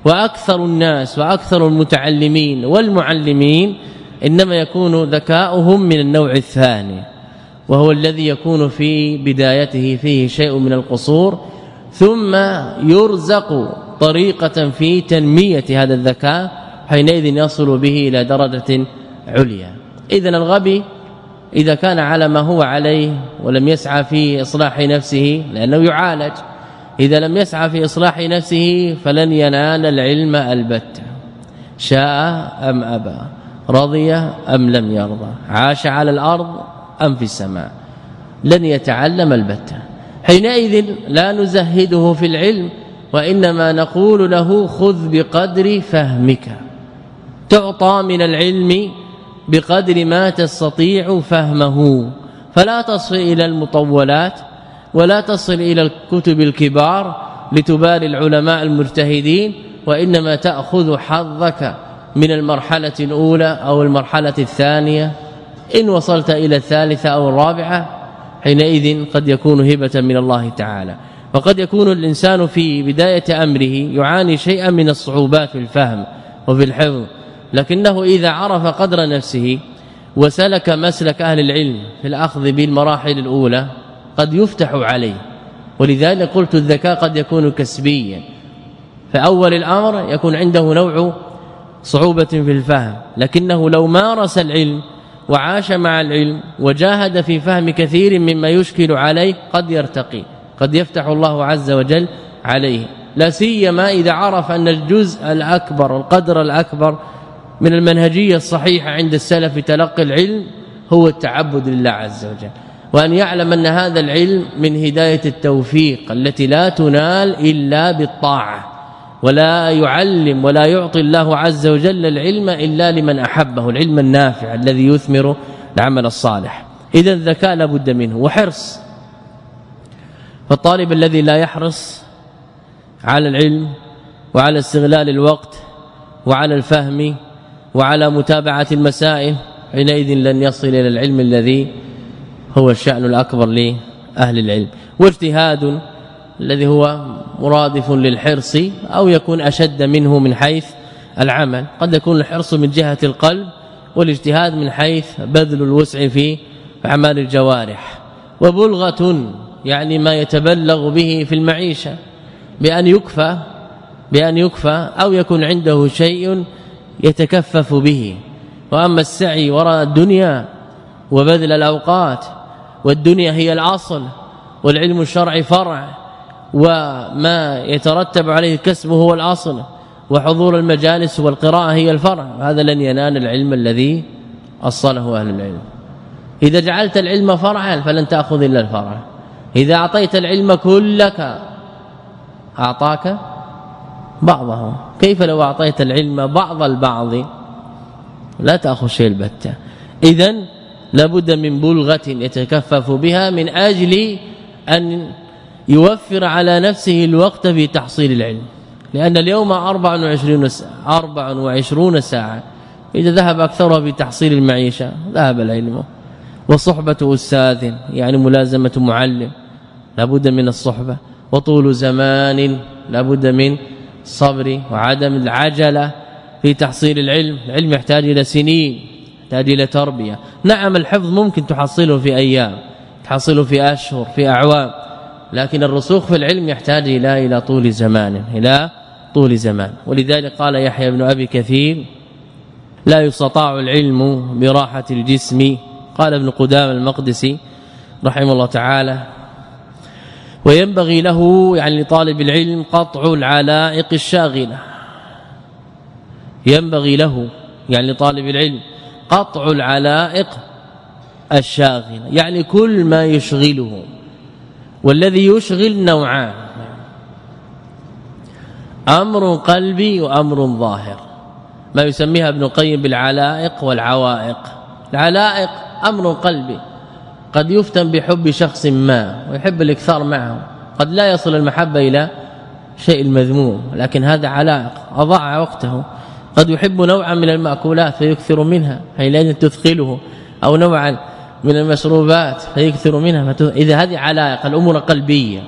وأكثر الناس وأكثر المتعلمين والمعلمين إنما يكون ذكاؤهم من النوع الثاني. وهو الذي يكون في بدايته فيه شيء من القصور ثم يرزق طريقة في تنمية هذا الذكاء حينئذ يصل به إلى درجة عليا. اذا الغبي إذا كان على ما هو عليه ولم يسعى في إصلاح نفسه لأنه يعالج إذا لم يسعى في إصلاح نفسه فلن ينال العلم البتة شاء أم أبى؟ رضي أم لم يرضى؟ عاش على الأرض أم في السماء؟ لن يتعلم البتة حينئذ لا نزهده في العلم وإنما نقول له خذ بقدر فهمك. تعطى من العلم بقدر ما تستطيع فهمه. فلا تصل إلى المطولات ولا تصل إلى الكتب الكبار لتباري العلماء المجتهدين وإنما تأخذ حظك من المرحلة الأولى أو المرحلة الثانية. إن وصلت إلى الثالثة أو الرابعة حينئذ قد يكون هبة من الله تعالى. وقد يكون الإنسان في بداية أمره يعاني شيئا من الصعوبات في الفهم وفي الحفظ لكنه إذا عرف قدر نفسه وسلك مسلك أهل العلم في الأخذ بالمراحل الأولى قد يفتح عليه. ولذلك قلت الذكاء قد يكون كسبيا. فأول الأمر يكون عنده نوع صعوبة في الفهم لكنه لو مارس العلم وعاش مع العلم وجاهد في فهم كثير مما يشكل عليه قد يرتقي. قد يفتح الله عز وجل عليه. لا سيما إذا عرف أن الجزء الأكبر القدر الأكبر من المنهجية الصحيحة عند السلف في تلقي العلم هو التعبد لله عز وجل. وأن يعلم أن هذا العلم من هداية التوفيق التي لا تنال إلا بالطاعة ولا يعلم ولا يعطي الله عز وجل العلم إلا لمن أحبه العلم النافع الذي يثمر العمل الصالح. اذا الذكاء لابد منه. وحرص فالطالب الذي لا يحرص على العلم وعلى استغلال الوقت وعلى الفهم وعلى متابعة المسائل حينئذ لن يصل إلى العلم الذي هو الشأن الأكبر لأهل العلم. واجتهاد الذي هو مرادف للحرص أو يكون أشد منه من حيث العمل. قد يكون الحرص من جهة القلب والاجتهاد من حيث بذل الوسع في أعمال الجوارح. وبلغة يعني ما يتبلغ به في المعيشة بأن يكفى بأن يكفى أو يكون عنده شيء يتكفف به. وأما السعي وراء الدنيا وبذل الأوقات والدنيا هي الأصل والعلم الشرعي فرع وما يترتب عليه الكسب هو الأصل وحضور المجالس والقراءة هي الفرع. هذا لن ينال العلم الذي أصله أهل العلم. إذا جعلت العلم فرعا فلن تأخذ إلا الفرع. إذا أعطيت العلم كلك أعطاك بعضه كيف لو أعطيت العلم بعض البعض؟ لا تأخذ شيء البتة. اذا لابد من بلغة يتكفف بها من أجل أن يوفر على نفسه الوقت في تحصيل العلم. لأن اليوم 24 ساعه 24 ساعة. إذا ذهب أكثرها في تحصيل المعيشة ذهب العلم. وصحبة أستاذ يعني ملازمة معلم لابد من الصحبة. وطول زمان لابد من الصبر وعدم العجلة في تحصيل العلم. العلم يحتاج إلى سنين يحتاج إلى تربية. نعم الحفظ ممكن تحصله في أيام تحصله في أشهر في أعوام لكن الرسوخ في العلم يحتاج إلى إلى طول زمان إلى طول زمان. ولذلك قال يحيى بن أبي كثير لا يستطاع العلم براحة الجسم قال ابن قدامة المقدسي رحمه الله تعالى وينبغي له يعني لطالب العلم قطع العلائق الشاغلة. ينبغي له يعني لطالب العلم قطع العلائق الشاغلة. يعني كل ما يشغله والذي يشغل نوعان. أمر قلبي وأمر ظاهر. ما يسميها ابن القيم بالعلائق والعوائق. العلائق أمر قلبي. قد يفتن بحب شخص ما ويحب الإكثار معه. قد لا يصل المحبة إلى شيء المذموم لكن هذا علائق أضاع وقته. قد يحب نوعا من المأكولات فيكثر منها حينئذ تثقله أو نوعا من المشروبات فيكثر منها. إذا هذه علائق الأمور القلبية.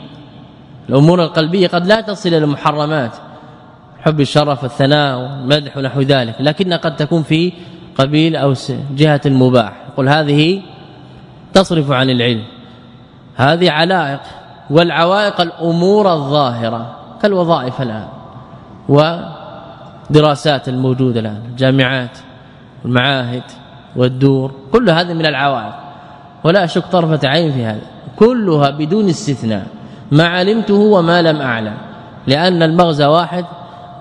الأمور القلبية قد لا تصل إلى المحرمات. حب الشرف والثناء والمدح ونحو ذلك. لكنها قد تكون في قبيل أو جهة المباح يقول هذه تصرف عن العلم. هذه علائق والعوائق الأمور الظاهرة كالوظائف الآن ودراسات الموجودة الآن الجامعات والمعاهد والدور كل هذا من العوائق. ولا أشك طرفة عين في هذا. كلها بدون استثناء. ما علمته وما لم أعلم. لأن المغزى واحد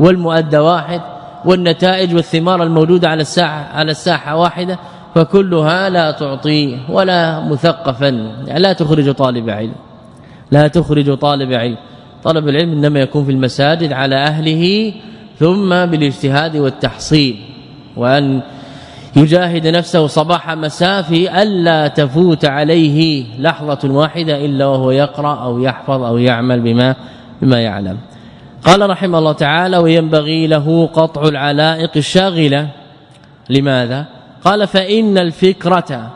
والمؤدى واحد والنتائج والثمار الموجوده على الساحة على الساحة واحدة فكلها لا تعطي ولا مثقفا. يعني لا تخرج طالب علم لا تخرج طالب علم. طلب العلم إنما يكون في المساجد على أهله ثم بالاجتهاد والتحصيل. وأن يجاهد نفسه صباح مساء في ألا تفوت عليه لحظة واحدة إلا وهو يقرأ أو يحفظ أو يعمل بما بما يعلم. قال رحمه الله تعالى وينبغي له قطع العلائق الشاغلة لماذا؟ قال فإن الفكرة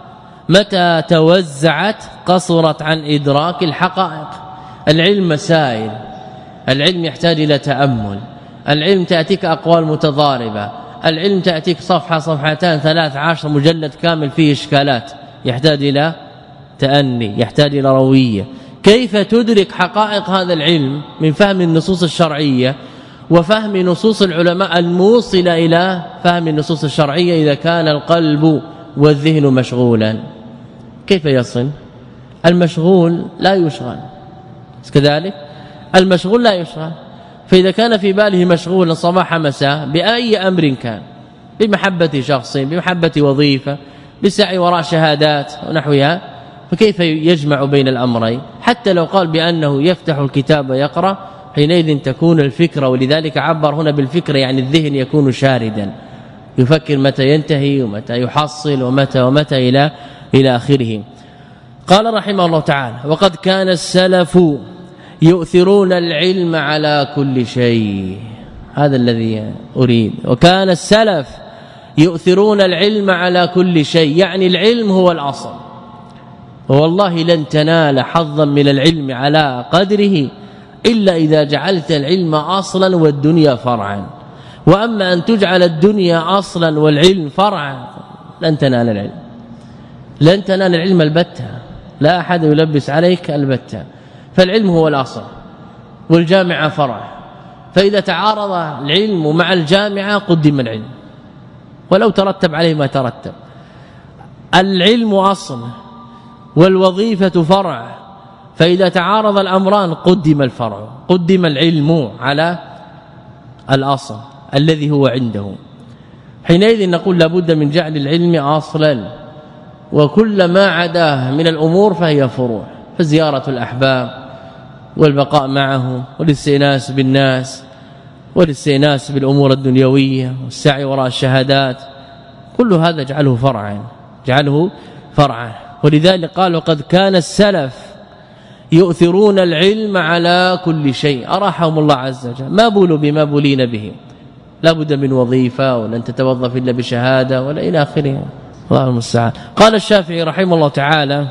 متى توزعت قصرت عن إدراك الحقائق العلم مسائل العلم يحتاج إلى تأمل العلم تأتيك أقوال متضاربة العلم تأتيك صفحة صفحتان ثلاث عشر مجلد كامل فيه إشكالات يحتاج إلى تأني يحتاج إلى روية. كيف تدرك حقائق هذا العلم من فهم النصوص الشرعية وفهم نصوص العلماء الموصلة إلى فهم النصوص الشرعية إذا كان القلب والذهن مشغولا؟ كيف يصل؟ المشغول لا يشغل. كذلك المشغول لا يشغل. فإذا كان في باله مشغول صباح مساء بأي أمر كان؟ بمحبة شخص بمحبة وظيفة بسعي وراء شهادات ونحوها فكيف يجمع بين الأمرين؟ حتى لو قال بأنه يفتح الكتاب ويقرأ حينئذ تكون الفكرة ولذلك عبر هنا بالفكرة يعني الذهن يكون شاردا. يفكر متى ينتهي ومتى يحصل ومتى ومتى إلى إلى آخره. قال رحمه الله تعالى وقد كان السلف يؤثرون العلم على كل شيء هذا الذي أريد. وكان السلف يؤثرون العلم على كل شيء يعني العلم هو الأصل. والله لن تنال حظا من العلم على قدره إلا إذا جعلت العلم أصلا والدنيا فرعا. وأما أن تجعل الدنيا أصلا والعلم فرعا لن تنال العلم. لن تنال العلم البتة. لا أحد يلبس عليك البتة. فالعلم هو الأصل والجامعة فرع. فإذا تعارض العلم مع الجامعة قدم العلم. ولو ترتب عليه ما ترتب. العلم أصل. والوظيفة فرع. فإذا تعارض الأمران قدم الفرع قدم العلم على الأصل الذي هو عنده. حينئذ نقول لابد من جعل العلم أصلا. وكل ما عداه من الأمور فهي فروع. فزيارة الأحباب والبقاء معهم والاستئناس بالناس والاستئناس بالأمور الدنيوية والسعي وراء الشهادات. كل هذا اجعله فرعا اجعله فرعا. ولذلك قال وقد كان السلف يؤثرون العلم على كل شيء. أراحهم الله عز وجل. ما بولوا بما بولين به. لا بد من وظيفة ولن تتوظف إلا بشهادة ولا إلى آخره. الله المستعان. قال الشافعي رحمه الله تعالى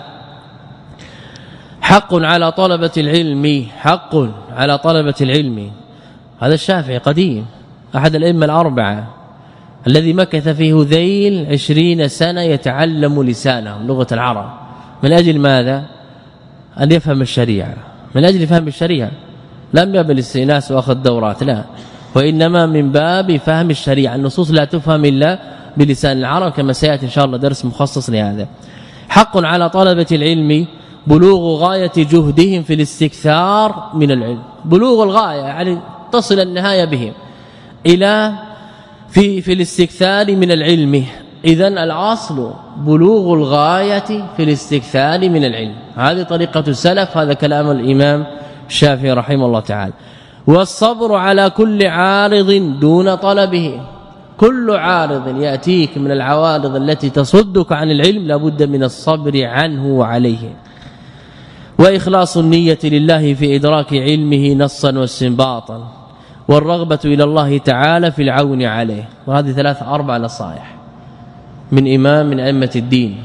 حق على طلبة العلم حق على طلبة العلم. هذا الشافعي قديم. أحد الأئمة الأربعة. الذي مكث في هذيل عشرين سنة يتعلم لسانه لغة العرب. من أجل ماذا؟ أن يفهم الشريعة. من أجل فهم الشريعة. لم يبل الاستئناس وأخذ دورات لا. وإنما من باب فهم الشريعة. النصوص لا تفهم إلا بلسان العرب كما سيأتي إن شاء الله درس مخصص لهذا. حق على طلبة العلم بلوغ غاية جهدهم في الاستكثار من العلم. بلوغ الغاية يعني تصل النهاية بهم إلى في في الاستكثار من العلم. اذا الاصل بلوغ الغاية في الاستكثار من العلم. هذه طريقة السلف هذا كلام الإمام الشافعي رحمه الله تعالى. والصبر على كل عارض دون طلبه. كل عارض يأتيك من العوارض التي تصدك عن العلم لابد من الصبر عنه وعليه. وإخلاص النية لله في إدراك علمه نصا واستنباطا. والرغبة إلى الله تعالى في العون عليه. وهذه ثلاث أربع نصائح من إمام من أئمة الدين.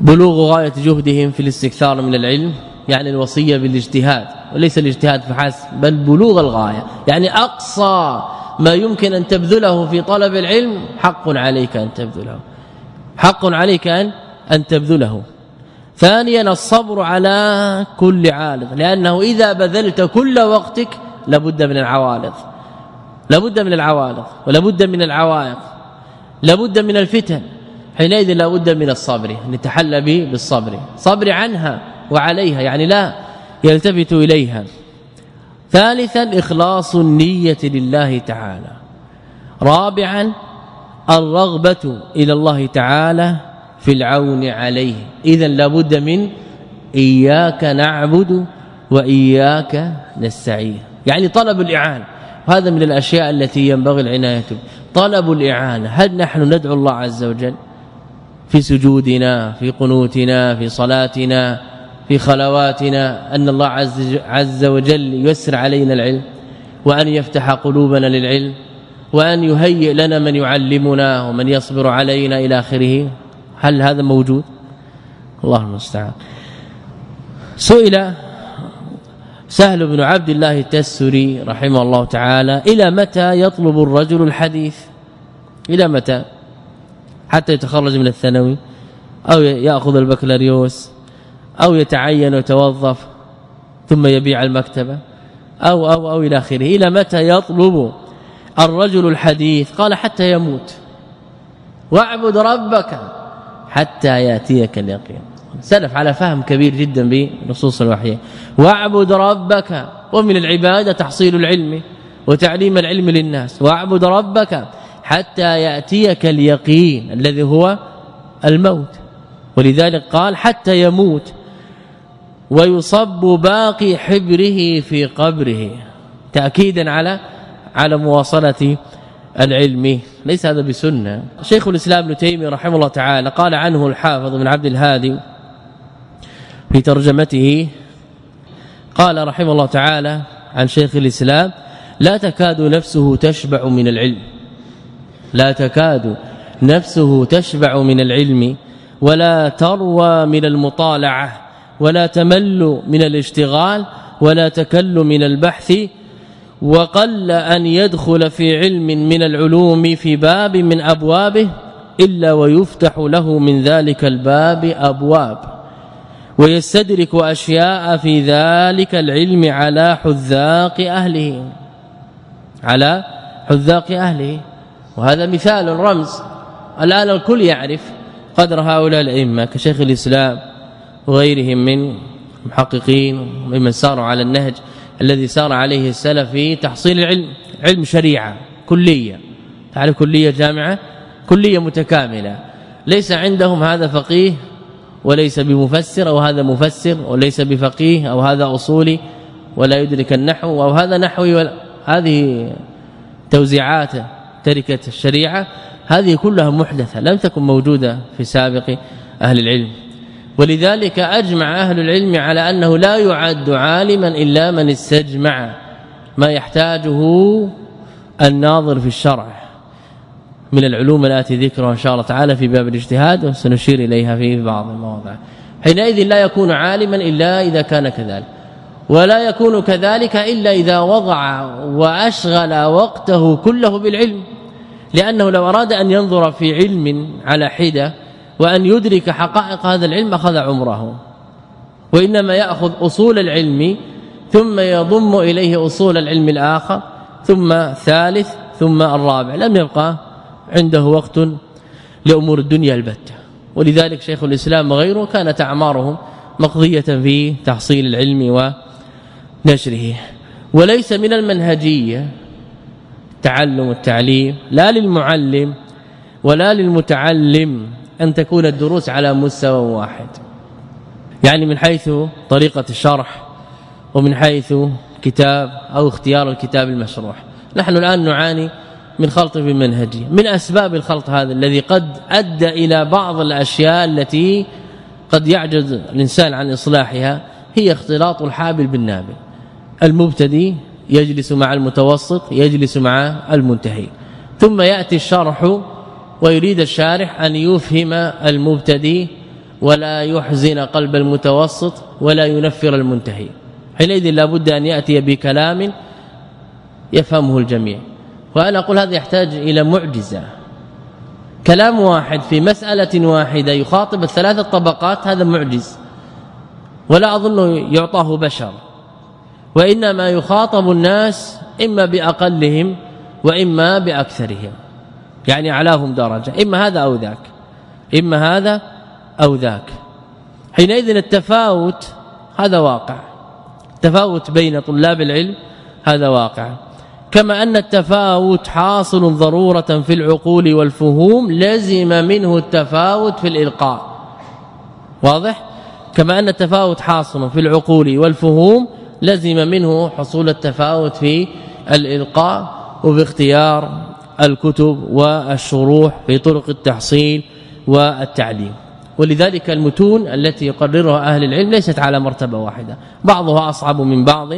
بلوغ غاية جهدهم في الاستكثار من العلم يعني الوصية بالاجتهاد. وليس الاجتهاد فحسب بل بلوغ الغاية. يعني أقصى ما يمكن أن تبذله في طلب العلم حق عليك أن تبذله. حق عليك أن أن تبذله. ثانيا الصبر على كل عارض لأنه إذا بذلت كل وقتك لابد من العوارض لابد من العوارض ولابد من العوائق. لابد من الفتن. حينئذ لابد من الصبر. نتحلى به بالصبر. صبر عنها وعليها يعني لا يلتفت إليها. ثالثا إخلاص النية لله تعالى. رابعا الرغبة إلى الله تعالى في العون عليه. اذا لابد من إياك نعبد وإياك نستعين. يعني طلب الإعانة. هذا من الأشياء التي ينبغي العناية طلب الإعانة. هل نحن ندعو الله عز وجل في سجودنا في قنوتنا في صلاتنا في خلواتنا أن الله عز, وجل يسر علينا العلم وأن يفتح قلوبنا للعلم وأن يهيئ لنا من يعلمنا ومن يصبر علينا إلى آخره؟ هل هذا موجود؟ الله المستعان سئل سهل بن عبد الله التسري رحمه الله تعالى إلى متى يطلب الرجل الحديث؟ إلى متى؟ حتى يتخرج من الثانوي أو يأخذ البكالوريوس أو يتعين ويتوظف ثم يبيع المكتبة أو أو أو إلى آخره. إلى متى يطلب الرجل الحديث؟ قال حتى يموت. واعبد ربك حتى يأتيك اليقين. سلف على فهم كبير جدا بنصوص الوحي. واعبد ربك ومن العبادة تحصيل العلم وتعليم العلم للناس. واعبد ربك حتى يأتيك اليقين الذي هو الموت. ولذلك قال حتى يموت. ويصب باقي حبره في قبره. تأكيدا على على مواصلة العلم. ليس هذا بسنة. شيخ الإسلام ابن تيمية رحمه الله تعالى قال عنه الحافظ بن عبد الهادي في ترجمته قال رحمه الله تعالى عن شيخ الإسلام لا تكاد نفسه تشبع من العلم لا تكاد نفسه تشبع من العلم ولا تروى من المطالعة ولا تمل من الاشتغال ولا تكل من البحث وقل أن يدخل في علم من العلوم في باب من أبوابه إلا ويفتح له من ذلك الباب أبواب. ويستدرك أشياء في ذلك العلم على حذاق أهله. على حذاق أهله. وهذا مثال رمز. الآن الكل يعرف قدر هؤلاء الأئمة كشيخ الإسلام وغيرهم من محققين وممن ساروا على النهج الذي سار عليه السلف في تحصيل العلم. علم شريعة كلية. تعرف كلية جامعة؟ كلية متكاملة. ليس عندهم هذا فقيه وليس بمفسر أو هذا مفسر وليس بفقيه أو هذا أصولي ولا يدرك النحو أو هذا نحوي هذه توزيعات تركة الشريعة هذه كلها محدثة لم تكن موجودة في سابق أهل العلم. ولذلك أجمع أهل العلم على أنه لا يعد عالما إلا من استجمع ما يحتاجه الناظر في الشرع. من العلوم التي ذكرها إن شاء الله تعالى في باب الاجتهاد وسنشير إليها في بعض المواضع. حينئذ لا يكون عالما إلا إذا كان كذلك. ولا يكون كذلك إلا إذا وضع وأشغل وقته كله بالعلم. لأنه لو أراد أن ينظر في علم على حدة وأن يدرك حقائق هذا العلم أخذ عمره. وإنما يأخذ أصول العلم ثم يضم إليه أصول العلم الآخر ثم ثالث ثم الرابع. لم يبقى عنده وقت لأمور الدنيا البتة. ولذلك شيخ الإسلام وغيره كانت أعمارهم مقضية في تحصيل العلم ونشره. وليس من المنهجية تعلم التعليم لا للمعلم ولا للمتعلم أن تكون الدروس على مستوى واحد. يعني من حيث طريقة الشرح ومن حيث كتاب أو اختيار الكتاب المشروح. نحن الآن نعاني من خلط في المنهجيه من أسباب الخلط هذا الذي قد أدى إلى بعض الأشياء التي قد يعجز الإنسان عن إصلاحها هي اختلاط الحابل بالنابل. المبتدي يجلس مع المتوسط يجلس مع المنتهي. ثم يأتي الشرح ويريد الشارح أن يفهم المبتدي ولا يحزن قلب المتوسط ولا ينفر المنتهي. حينئذ لابد أن يأتي بكلام يفهمه الجميع. وأنا أقول هذا يحتاج إلى معجزة. كلام واحد في مسألة واحدة يخاطب الثلاث الطبقات هذا معجز. ولا أظن يعطاه بشر. وإنما يخاطب الناس إما بأقلهم وإما بأكثرهم. يعني أعلاهم درجة. إما هذا أو ذاك. إما هذا أو ذاك. حينئذ التفاوت هذا واقع. التفاوت بين طلاب العلم هذا واقع. كما أن التفاوت حاصل ضرورة في العقول والفهوم لزم منه التفاوت في الإلقاء. واضح؟ كما أن التفاوت حاصل في العقول والفهوم لزم منه حصول التفاوت في الإلقاء وباختيار الكتب والشروح في طرق التحصيل والتعليم. ولذلك المتون التي يقررها أهل العلم ليست على مرتبة واحدة. بعضها أصعب من بعض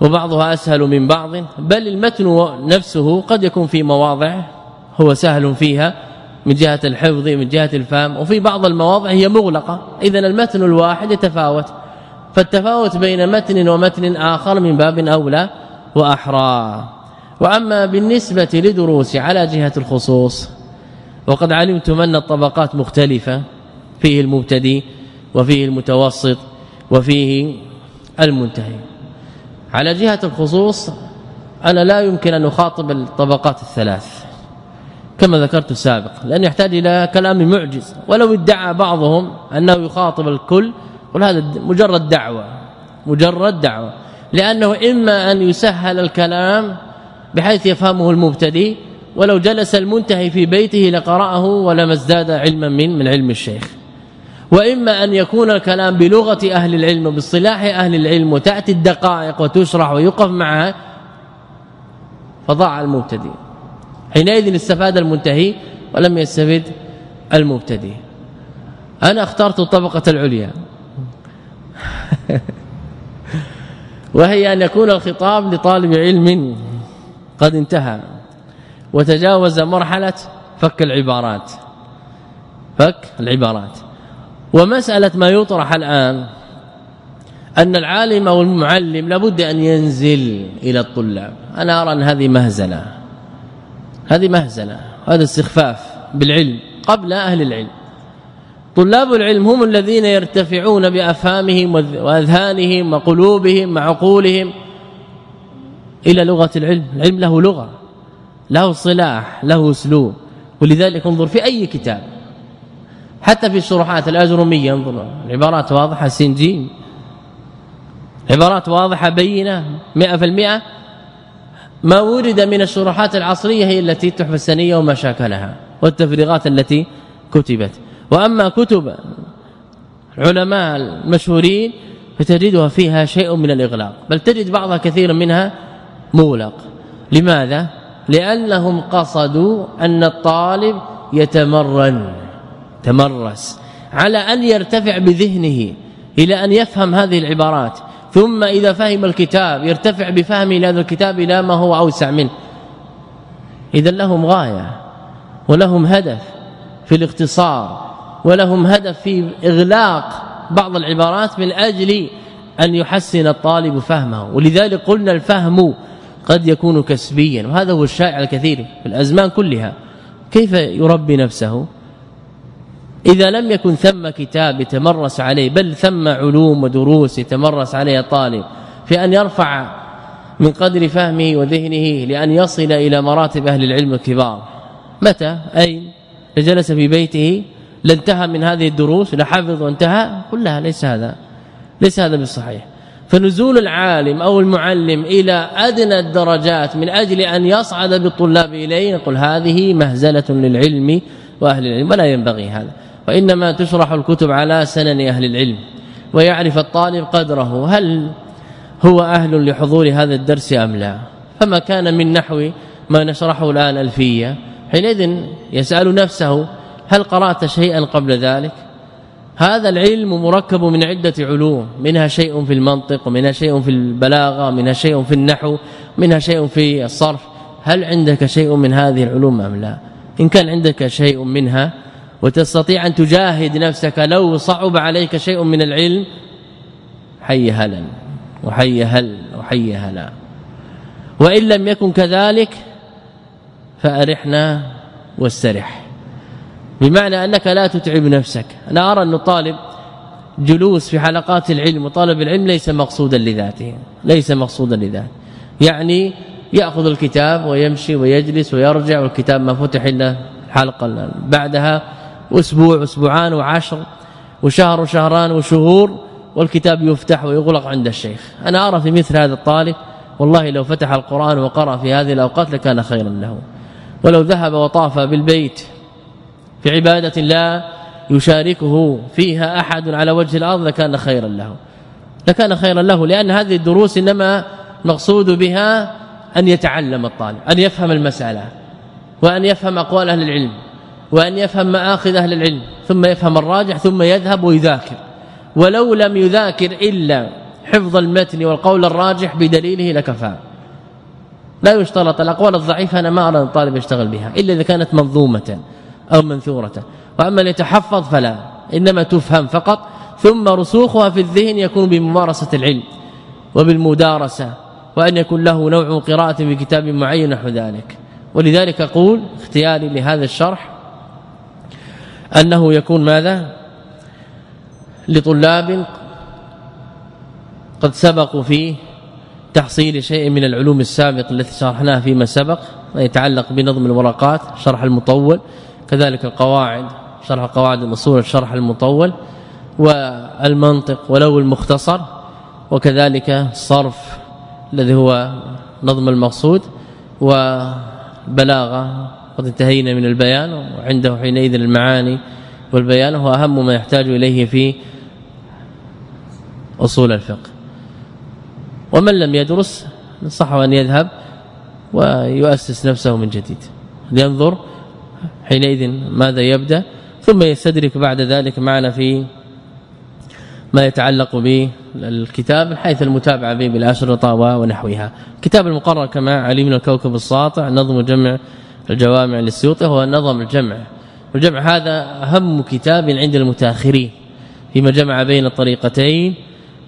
وبعضها أسهل من بعض بل المتن نفسه قد يكون في مواضع هو سهل فيها من جهة الحفظ من جهة الفهم وفي بعض المواضع هي مغلقة. اذا المتن الواحد يتفاوت. فالتفاوت بين متن ومتن آخر من باب أولى وأحرى. وأما بالنسبة لدروس على جهة الخصوص وقد علمتم أن الطبقات مختلفة فيه المبتدي وفيه المتوسط وفيه المنتهي. على جهة الخصوص أنا لا يمكن أن أخاطب الطبقات الثلاث كما ذكرت سابقا لأن يحتاج إلى كلام معجز ولو ادعى بعضهم أنه يخاطب الكل قل هذا مجرد دعوة مجرد دعوة لأنه إما أن يسهل الكلام بحيث يفهمه المبتدئ ولو جلس المنتهي في بيته لقرأه ولما ازداد علما من من علم الشيخ. وإما أن يكون الكلام بلغة أهل العلم باصطلاح أهل العلم وتأتي الدقائق وتشرح ويقف معها فضاع المبتدئ. حينئذ استفاد المنتهي ولم يستفد المبتدئ. أنا اخترت الطبقة العليا. <laughs> وهي أن يكون الخطاب لطالب علم قد انتهى. وتجاوز مرحلة فك العبارات. فك العبارات. ومسألة ما يطرح الآن أن العالم أو المعلم لابد أن ينزل إلى الطلاب. أنا أرى أن هذه مهزلة. هذه مهزلة. هذا استخفاف بالعلم قبل أهل العلم. طلاب العلم هم الذين يرتفعون بأفهامهم وأذهانهم وقلوبهم وعقولهم إلى لغة العلم. العلم له لغة له صلاح له أسلوب. ولذلك انظر في أي كتاب. حتى في الشروحات الاجرميه انظر. العبارات واضحة سنجيم عبارات واضحة بينة 100% ما ورد من الشروحات العصرية هي التي تحفى السنية وما شاكلها والتفريغات التي كتبت. وأما كتب العلماء المشهورين فتجدها فيها شيء من الإغلاق بل تجد بعضها كثيرا منها مغلق. لماذا؟ لأنهم قصدوا أن الطالب يتمرن. تمرس على أن يرتفع بذهنه إلى أن يفهم هذه العبارات ثم إذا فهم الكتاب يرتفع بفهمه لهذا الكتاب إلى ما هو أوسع منه. إذا لهم غاية ولهم هدف في الاختصار ولهم هدف في إغلاق بعض العبارات من أجل أن يحسن الطالب فهمه. ولذلك قلنا الفهم قد يكون كسبيا وهذا هو الشائع الكثير في الأزمان كلها. كيف يربي نفسه؟ إذا لم يكن ثم كتاب يتمرس عليه بل ثم علوم ودروس يتمرس عليها الطالب في أن يرفع من قدر فهمه وذهنه لأن يصل إلى مراتب أهل العلم الكبار. متى؟ أين؟ جلس في بيته لانتهى من هذه الدروس لحفظ وانتهى كلها ليس هذا ليس هذا بالصحيح. فنزول العالم أو المعلم إلى أدنى الدرجات من أجل أن يصعد بالطلاب إليه نقول هذه مهزلة للعلم وأهل العلم ولا ينبغي هذا. وإنما تشرح الكتب على سنن أهل العلم ويعرف الطالب قدره هل هو أهل لحضور هذا الدرس أم لا؟ فما كان من نحو ما نشرحه الآن ألفية. حينئذ يسأل نفسه هل قرأت شيئا قبل ذلك؟ هذا العلم مركب من عدة علوم منها شيء في المنطق ومنها شيء في البلاغة منها شيء في النحو منها شيء في الصرف. هل عندك شيء من هذه العلوم أم لا؟ إن كان عندك شيء منها وتستطيع أن تجاهد نفسك لو صعب عليك شيء من العلم حي هلا وحي هل وحي هلا. وإن لم يكن كذلك فأرحنا واسترح. بمعنى أنك لا تتعب نفسك. أنا أرى أن الطالب جلوس في حلقات العلم وطالب العلم ليس مقصودا لذاته ليس مقصودا لذاته. يعني يأخذ الكتاب ويمشي ويجلس ويرجع والكتاب ما فتح إلا حلقة بعدها. أسبوع أسبوعان وعشر وشهر وشهران وشهور والكتاب يفتح ويغلق عند الشيخ. أنا أرى في مثل هذا الطالب والله لو فتح القرآن وقرأ في هذه الأوقات لكان خيرا له. ولو ذهب وطاف بالبيت في عبادة لا يشاركه فيها أحد على وجه الأرض لكان خيرا له. لكان خيرا له لأن هذه الدروس إنما مقصود بها أن يتعلم الطالب أن يفهم المسألة وأن يفهم أقوال أهل العلم. وأن يفهم مآخذ أهل العلم ثم يفهم الراجح ثم يذهب ويذاكر. ولو لم يذاكر إلا حفظ المتن والقول الراجح بدليله لكفى. لا يشترط الأقوال الضعيفة أنا ما أرى الطالب يشتغل بها إلا إذا كانت منظومة أو منثورة. وأما ليتحفظ فلا إنما تفهم فقط ثم رسوخها في الذهن يكون بممارسة العلم وبالمدارسة وأن يكون له نوع قراءة في كتاب معين نحو ذلك. ولذلك أقول اختياري لهذا الشرح أنه يكون ماذا؟ لطلاب قد سبقوا في تحصيل شيء من العلوم السابق التي شرحناها فيما سبق يتعلق بنظم الورقات شرح المطول كذلك القواعد شرح قواعد الأصول الشرح المطول والمنطق ولو المختصر وكذلك الصرف الذي هو نظم المقصود وبلاغة قد انتهينا من البيان وعنده حينئذ المعاني والبيان هو أهم ما يحتاج إليه في أصول الفقه. ومن لم يدرس نصحه أن يذهب ويؤسس نفسه من جديد. لينظر حينئذ ماذا يبدأ ثم يستدرك بعد ذلك معنا في ما يتعلق بالكتاب حيث المتابعه به بالأشرطة ونحوها. كتاب المقرر كما علمنا الكوكب الساطع نظم جمع الجوامع للسيوطي هو نظم الجمع. والجمع هذا أهم كتاب عند المتاخرين فيما جمع بين الطريقتين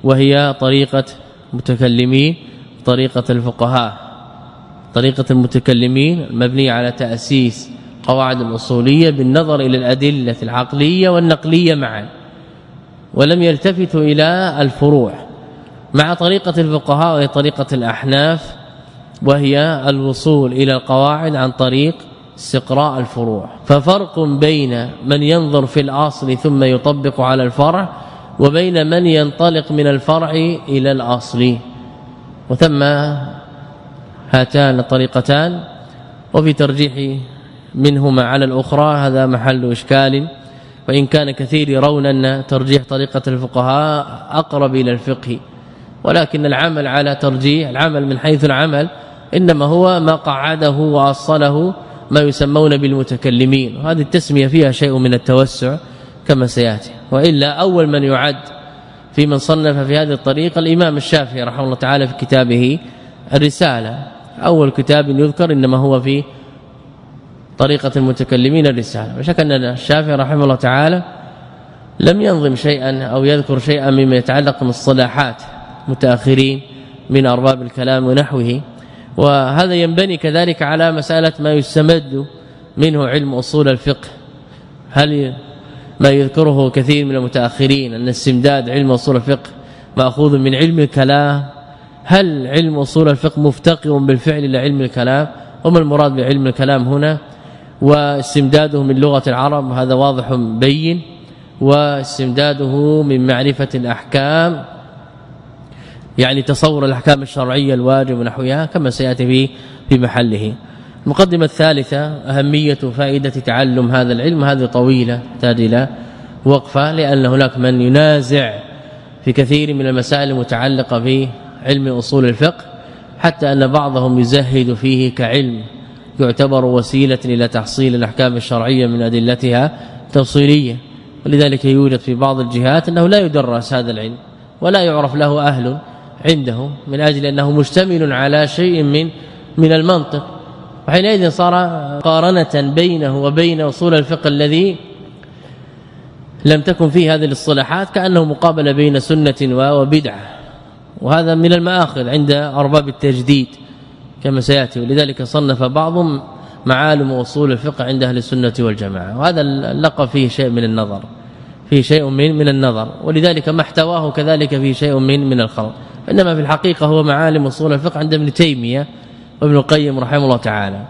وهي طريقة متكلمين طريقة الفقهاء. طريقة المتكلمين المبنية على تأسيس قواعد الأصولية بالنظر إلى الأدلة العقلية والنقلية معا ولم يلتفتوا إلى الفروع. مع طريقة الفقهاء وهي طريقة الأحناف وهي الوصول إلى القواعد عن طريق استقراء الفروع. ففرق بين من ينظر في الأصل ثم يطبق على الفرع وبين من ينطلق من الفرع إلى الأصل. وثم هاتان الطريقتان وفي ترجيح منهما على الأخرى هذا محل إشكال. وإن كان كثير يرون أن ترجيح طريقة الفقهاء أقرب إلى الفقه. ولكن العمل على ترجيح العمل من حيث العمل إنما هو ما قعده وأصله ما يسمون بالمتكلمين. وهذه التسمية فيها شيء من التوسع كما سيأتي. وإلا أول من يعد في من صنف في هذه الطريقة الإمام الشافعي رحمه الله تعالى في كتابه الرسالة. أول كتاب يذكر إنما هو في طريقة المتكلمين الرسالة. وشك أن الشافعي رحمه الله تعالى لم ينظم شيئا أو يذكر شيئا مما يتعلق بالصلاحات متأخرين من أرباب الكلام ونحوه. وهذا ينبني كذلك على مسألة ما يستمد منه علم أصول الفقه. هل ما يذكره كثير من المتأخرين أن استمداد علم أصول الفقه مأخوذ من علم الكلام؟ هل علم أصول الفقه مفتقر بالفعل إلى علم الكلام؟ وما المراد بعلم الكلام هنا؟ واستمداده من لغة العرب هذا واضح بين. واستمداده من معرفة الأحكام. يعني تصور الأحكام الشرعية الواجب ونحوها كما سيأتي في في محله. المقدمة الثالثة أهمية فائدة تعلم هذا العلم هذه طويلة تحتاج إلى وقفة لأن هناك من ينازع في كثير من المسائل المتعلقة في علم أصول الفقه حتى أن بعضهم يزهد فيه كعلم يعتبر وسيلة إلى تحصيل الأحكام الشرعية من أدلتها تفصيليه ولذلك يوجد في بعض الجهات أنه لا يدرس هذا العلم ولا يعرف له أهل. عنده من أجل أنه مشتمل على شيء من من المنطق. وحينئذ صار قارنة بينه وبين أصول الفقه الذي لم تكن فيه هذه الاصطلاحات كأنه مقابلة بين سنة وبدعة. وهذا من المآخذ عند أرباب التجديد كما سيأتي. ولذلك صنف بعضهم معالم أصول الفقه عند أهل السنة والجماعة. وهذا اللقب فيه شيء من النظر. فيه شيء من من النظر. ولذلك ما احتواه كذلك فيه شيء من من الخلط إنما في الحقيقة هو معالم أصول الفقه عند ابن تيمية وابن القيم رحمه الله تعالى.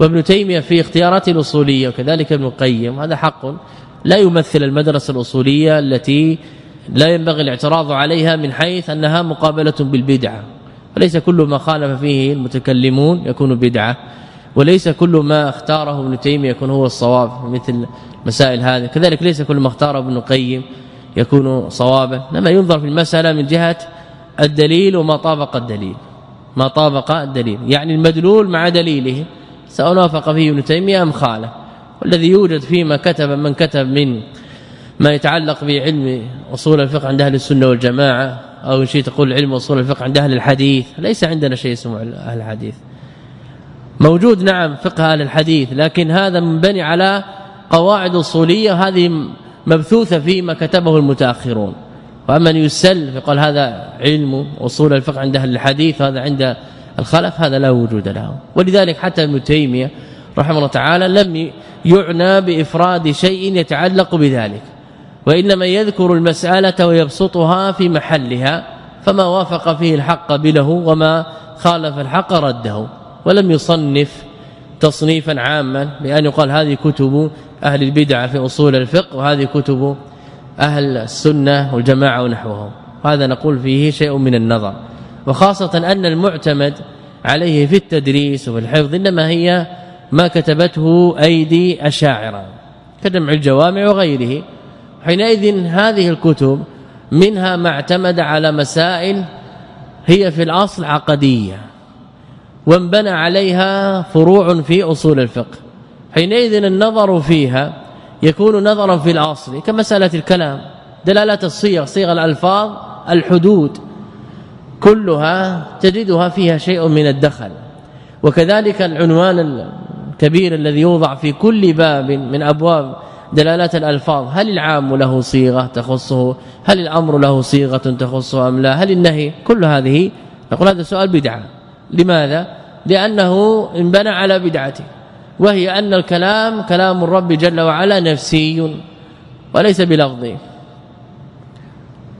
وابن تيمية في اختياراته الأصولية وكذلك ابن القيم هذا حق لا يمثل المدرسة الأصولية التي لا ينبغي الاعتراض عليها من حيث أنها مقابلة بالبدعة. وليس كل ما خالف فيه المتكلمون يكون بدعة وليس كل ما اختاره ابن تيمية يكون هو الصواب مثل مسائل هذه. كذلك ليس كل ما اختاره ابن القيم يكون صوابا لما ينظر في المسألة من جهة الدليل وما طابق الدليل. ما طابق الدليل. يعني المدلول مع دليله سواء وافق فيه ابن تيمية أم خالف والذي يوجد فيما كتب من كتب من ما يتعلق بعلم أصول الفقه عند أهل السنة والجماعة أو شيء تقول علم أصول الفقه عند أهل الحديث. ليس عندنا شيء اسمه أهل الحديث. موجود نعم فقه أهل الحديث لكن هذا منبني على قواعد أصولية هذه مبثوثة فيما كتبه المتأخرون. وأما أن يسل فقال هذا علم اصول الفقه عند أهل الحديث هذا عند الخلف هذا لا وجود له. ولذلك حتى ابن تيمية رحمه الله تعالى لم يعنى بإفراد شيء يتعلق بذلك وإنما يذكر المسألة ويبسطها في محلها فما وافق فيه الحق بله وما خالف الحق رده ولم يصنف تصنيفا عاما بأن يقال هذه كتب أهل البدع في أصول الفقه وهذه كتب أهل السنة والجماعة ونحوهم. وهذا نقول فيه شيء من النظر. وخاصة أن المعتمد عليه في التدريس وفي الحفظ إنما هي ما كتبته أيدي الشاعره كجمع الجوامع وغيره. حينئذ هذه الكتب منها ما اعتمد على مسائل هي في الأصل عقدية وانبنى عليها فروع في أصول الفقه. حينئذ النظر فيها يكون نظرا في الاصل كمسألة الكلام دلاله الصيغ صيغ الألفاظ الحدود كلها تجدها فيها شيء من الدخل. وكذلك العنوان الكبير الذي يوضع في كل باب من أبواب دلالات الألفاظ هل العام له صيغة تخصه؟ هل الأمر له صيغة تخصه أم لا؟ هل النهي؟ كل هذه نقول هذا سؤال بدعة. لماذا؟ لأنه انبنى على بدعته. وهي أن الكلام كلام الرب جل وعلا نفسي وليس بلفظي.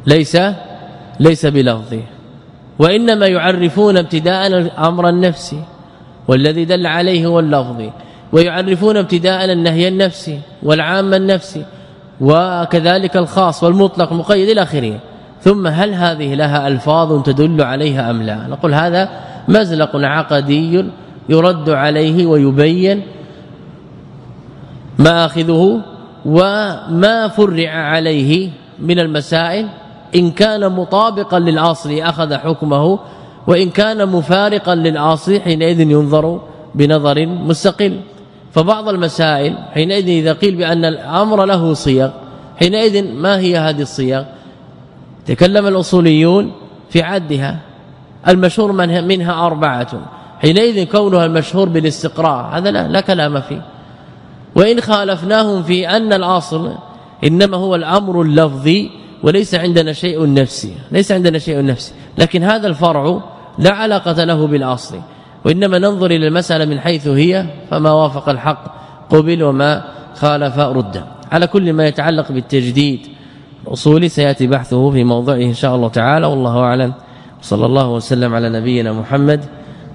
ليس ليس بلفظي. وإنما يعرفون ابتداء الأمر النفسي والذي دل عليه هو اللفظي ويعرفون ابتداء النهي النفسي والعام النفسي وكذلك الخاص والمطلق مقيد إلى آخره. ثم هل هذه لها ألفاظ تدل عليها أم لا؟ نقول هذا مزلق عقدي يرد عليه ويبين ما آخذه وما فرع عليه من المسائل إن كان مطابقا للأصل أخذ حكمه وإن كان مفارقا للأصل حينئذ ينظر بنظر مستقل. فبعض المسائل حينئذ إذا قيل بأن الأمر له صيغ حينئذ ما هي هذه الصيغ؟ تكلم الأصوليون في عدها المشهور منها أربعة. حينئذ كونها المشهور بالاستقراء هذا لا, لا كلام فيه. وإن خالفناهم في أن الأصل إنما هو الأمر اللفظي وليس عندنا شيء نفسي ليس عندنا شيء نفسي. لكن هذا الفرع لا علاقة له بالأصل وإنما ننظر إلى المسألة من حيث هي فما وافق الحق قبل وما خالف رد على كل ما يتعلق بالتجديد الاصولي سيأتي بحثه في موضعه إن شاء الله تعالى والله أعلم. صلى الله وسلم على نبينا محمد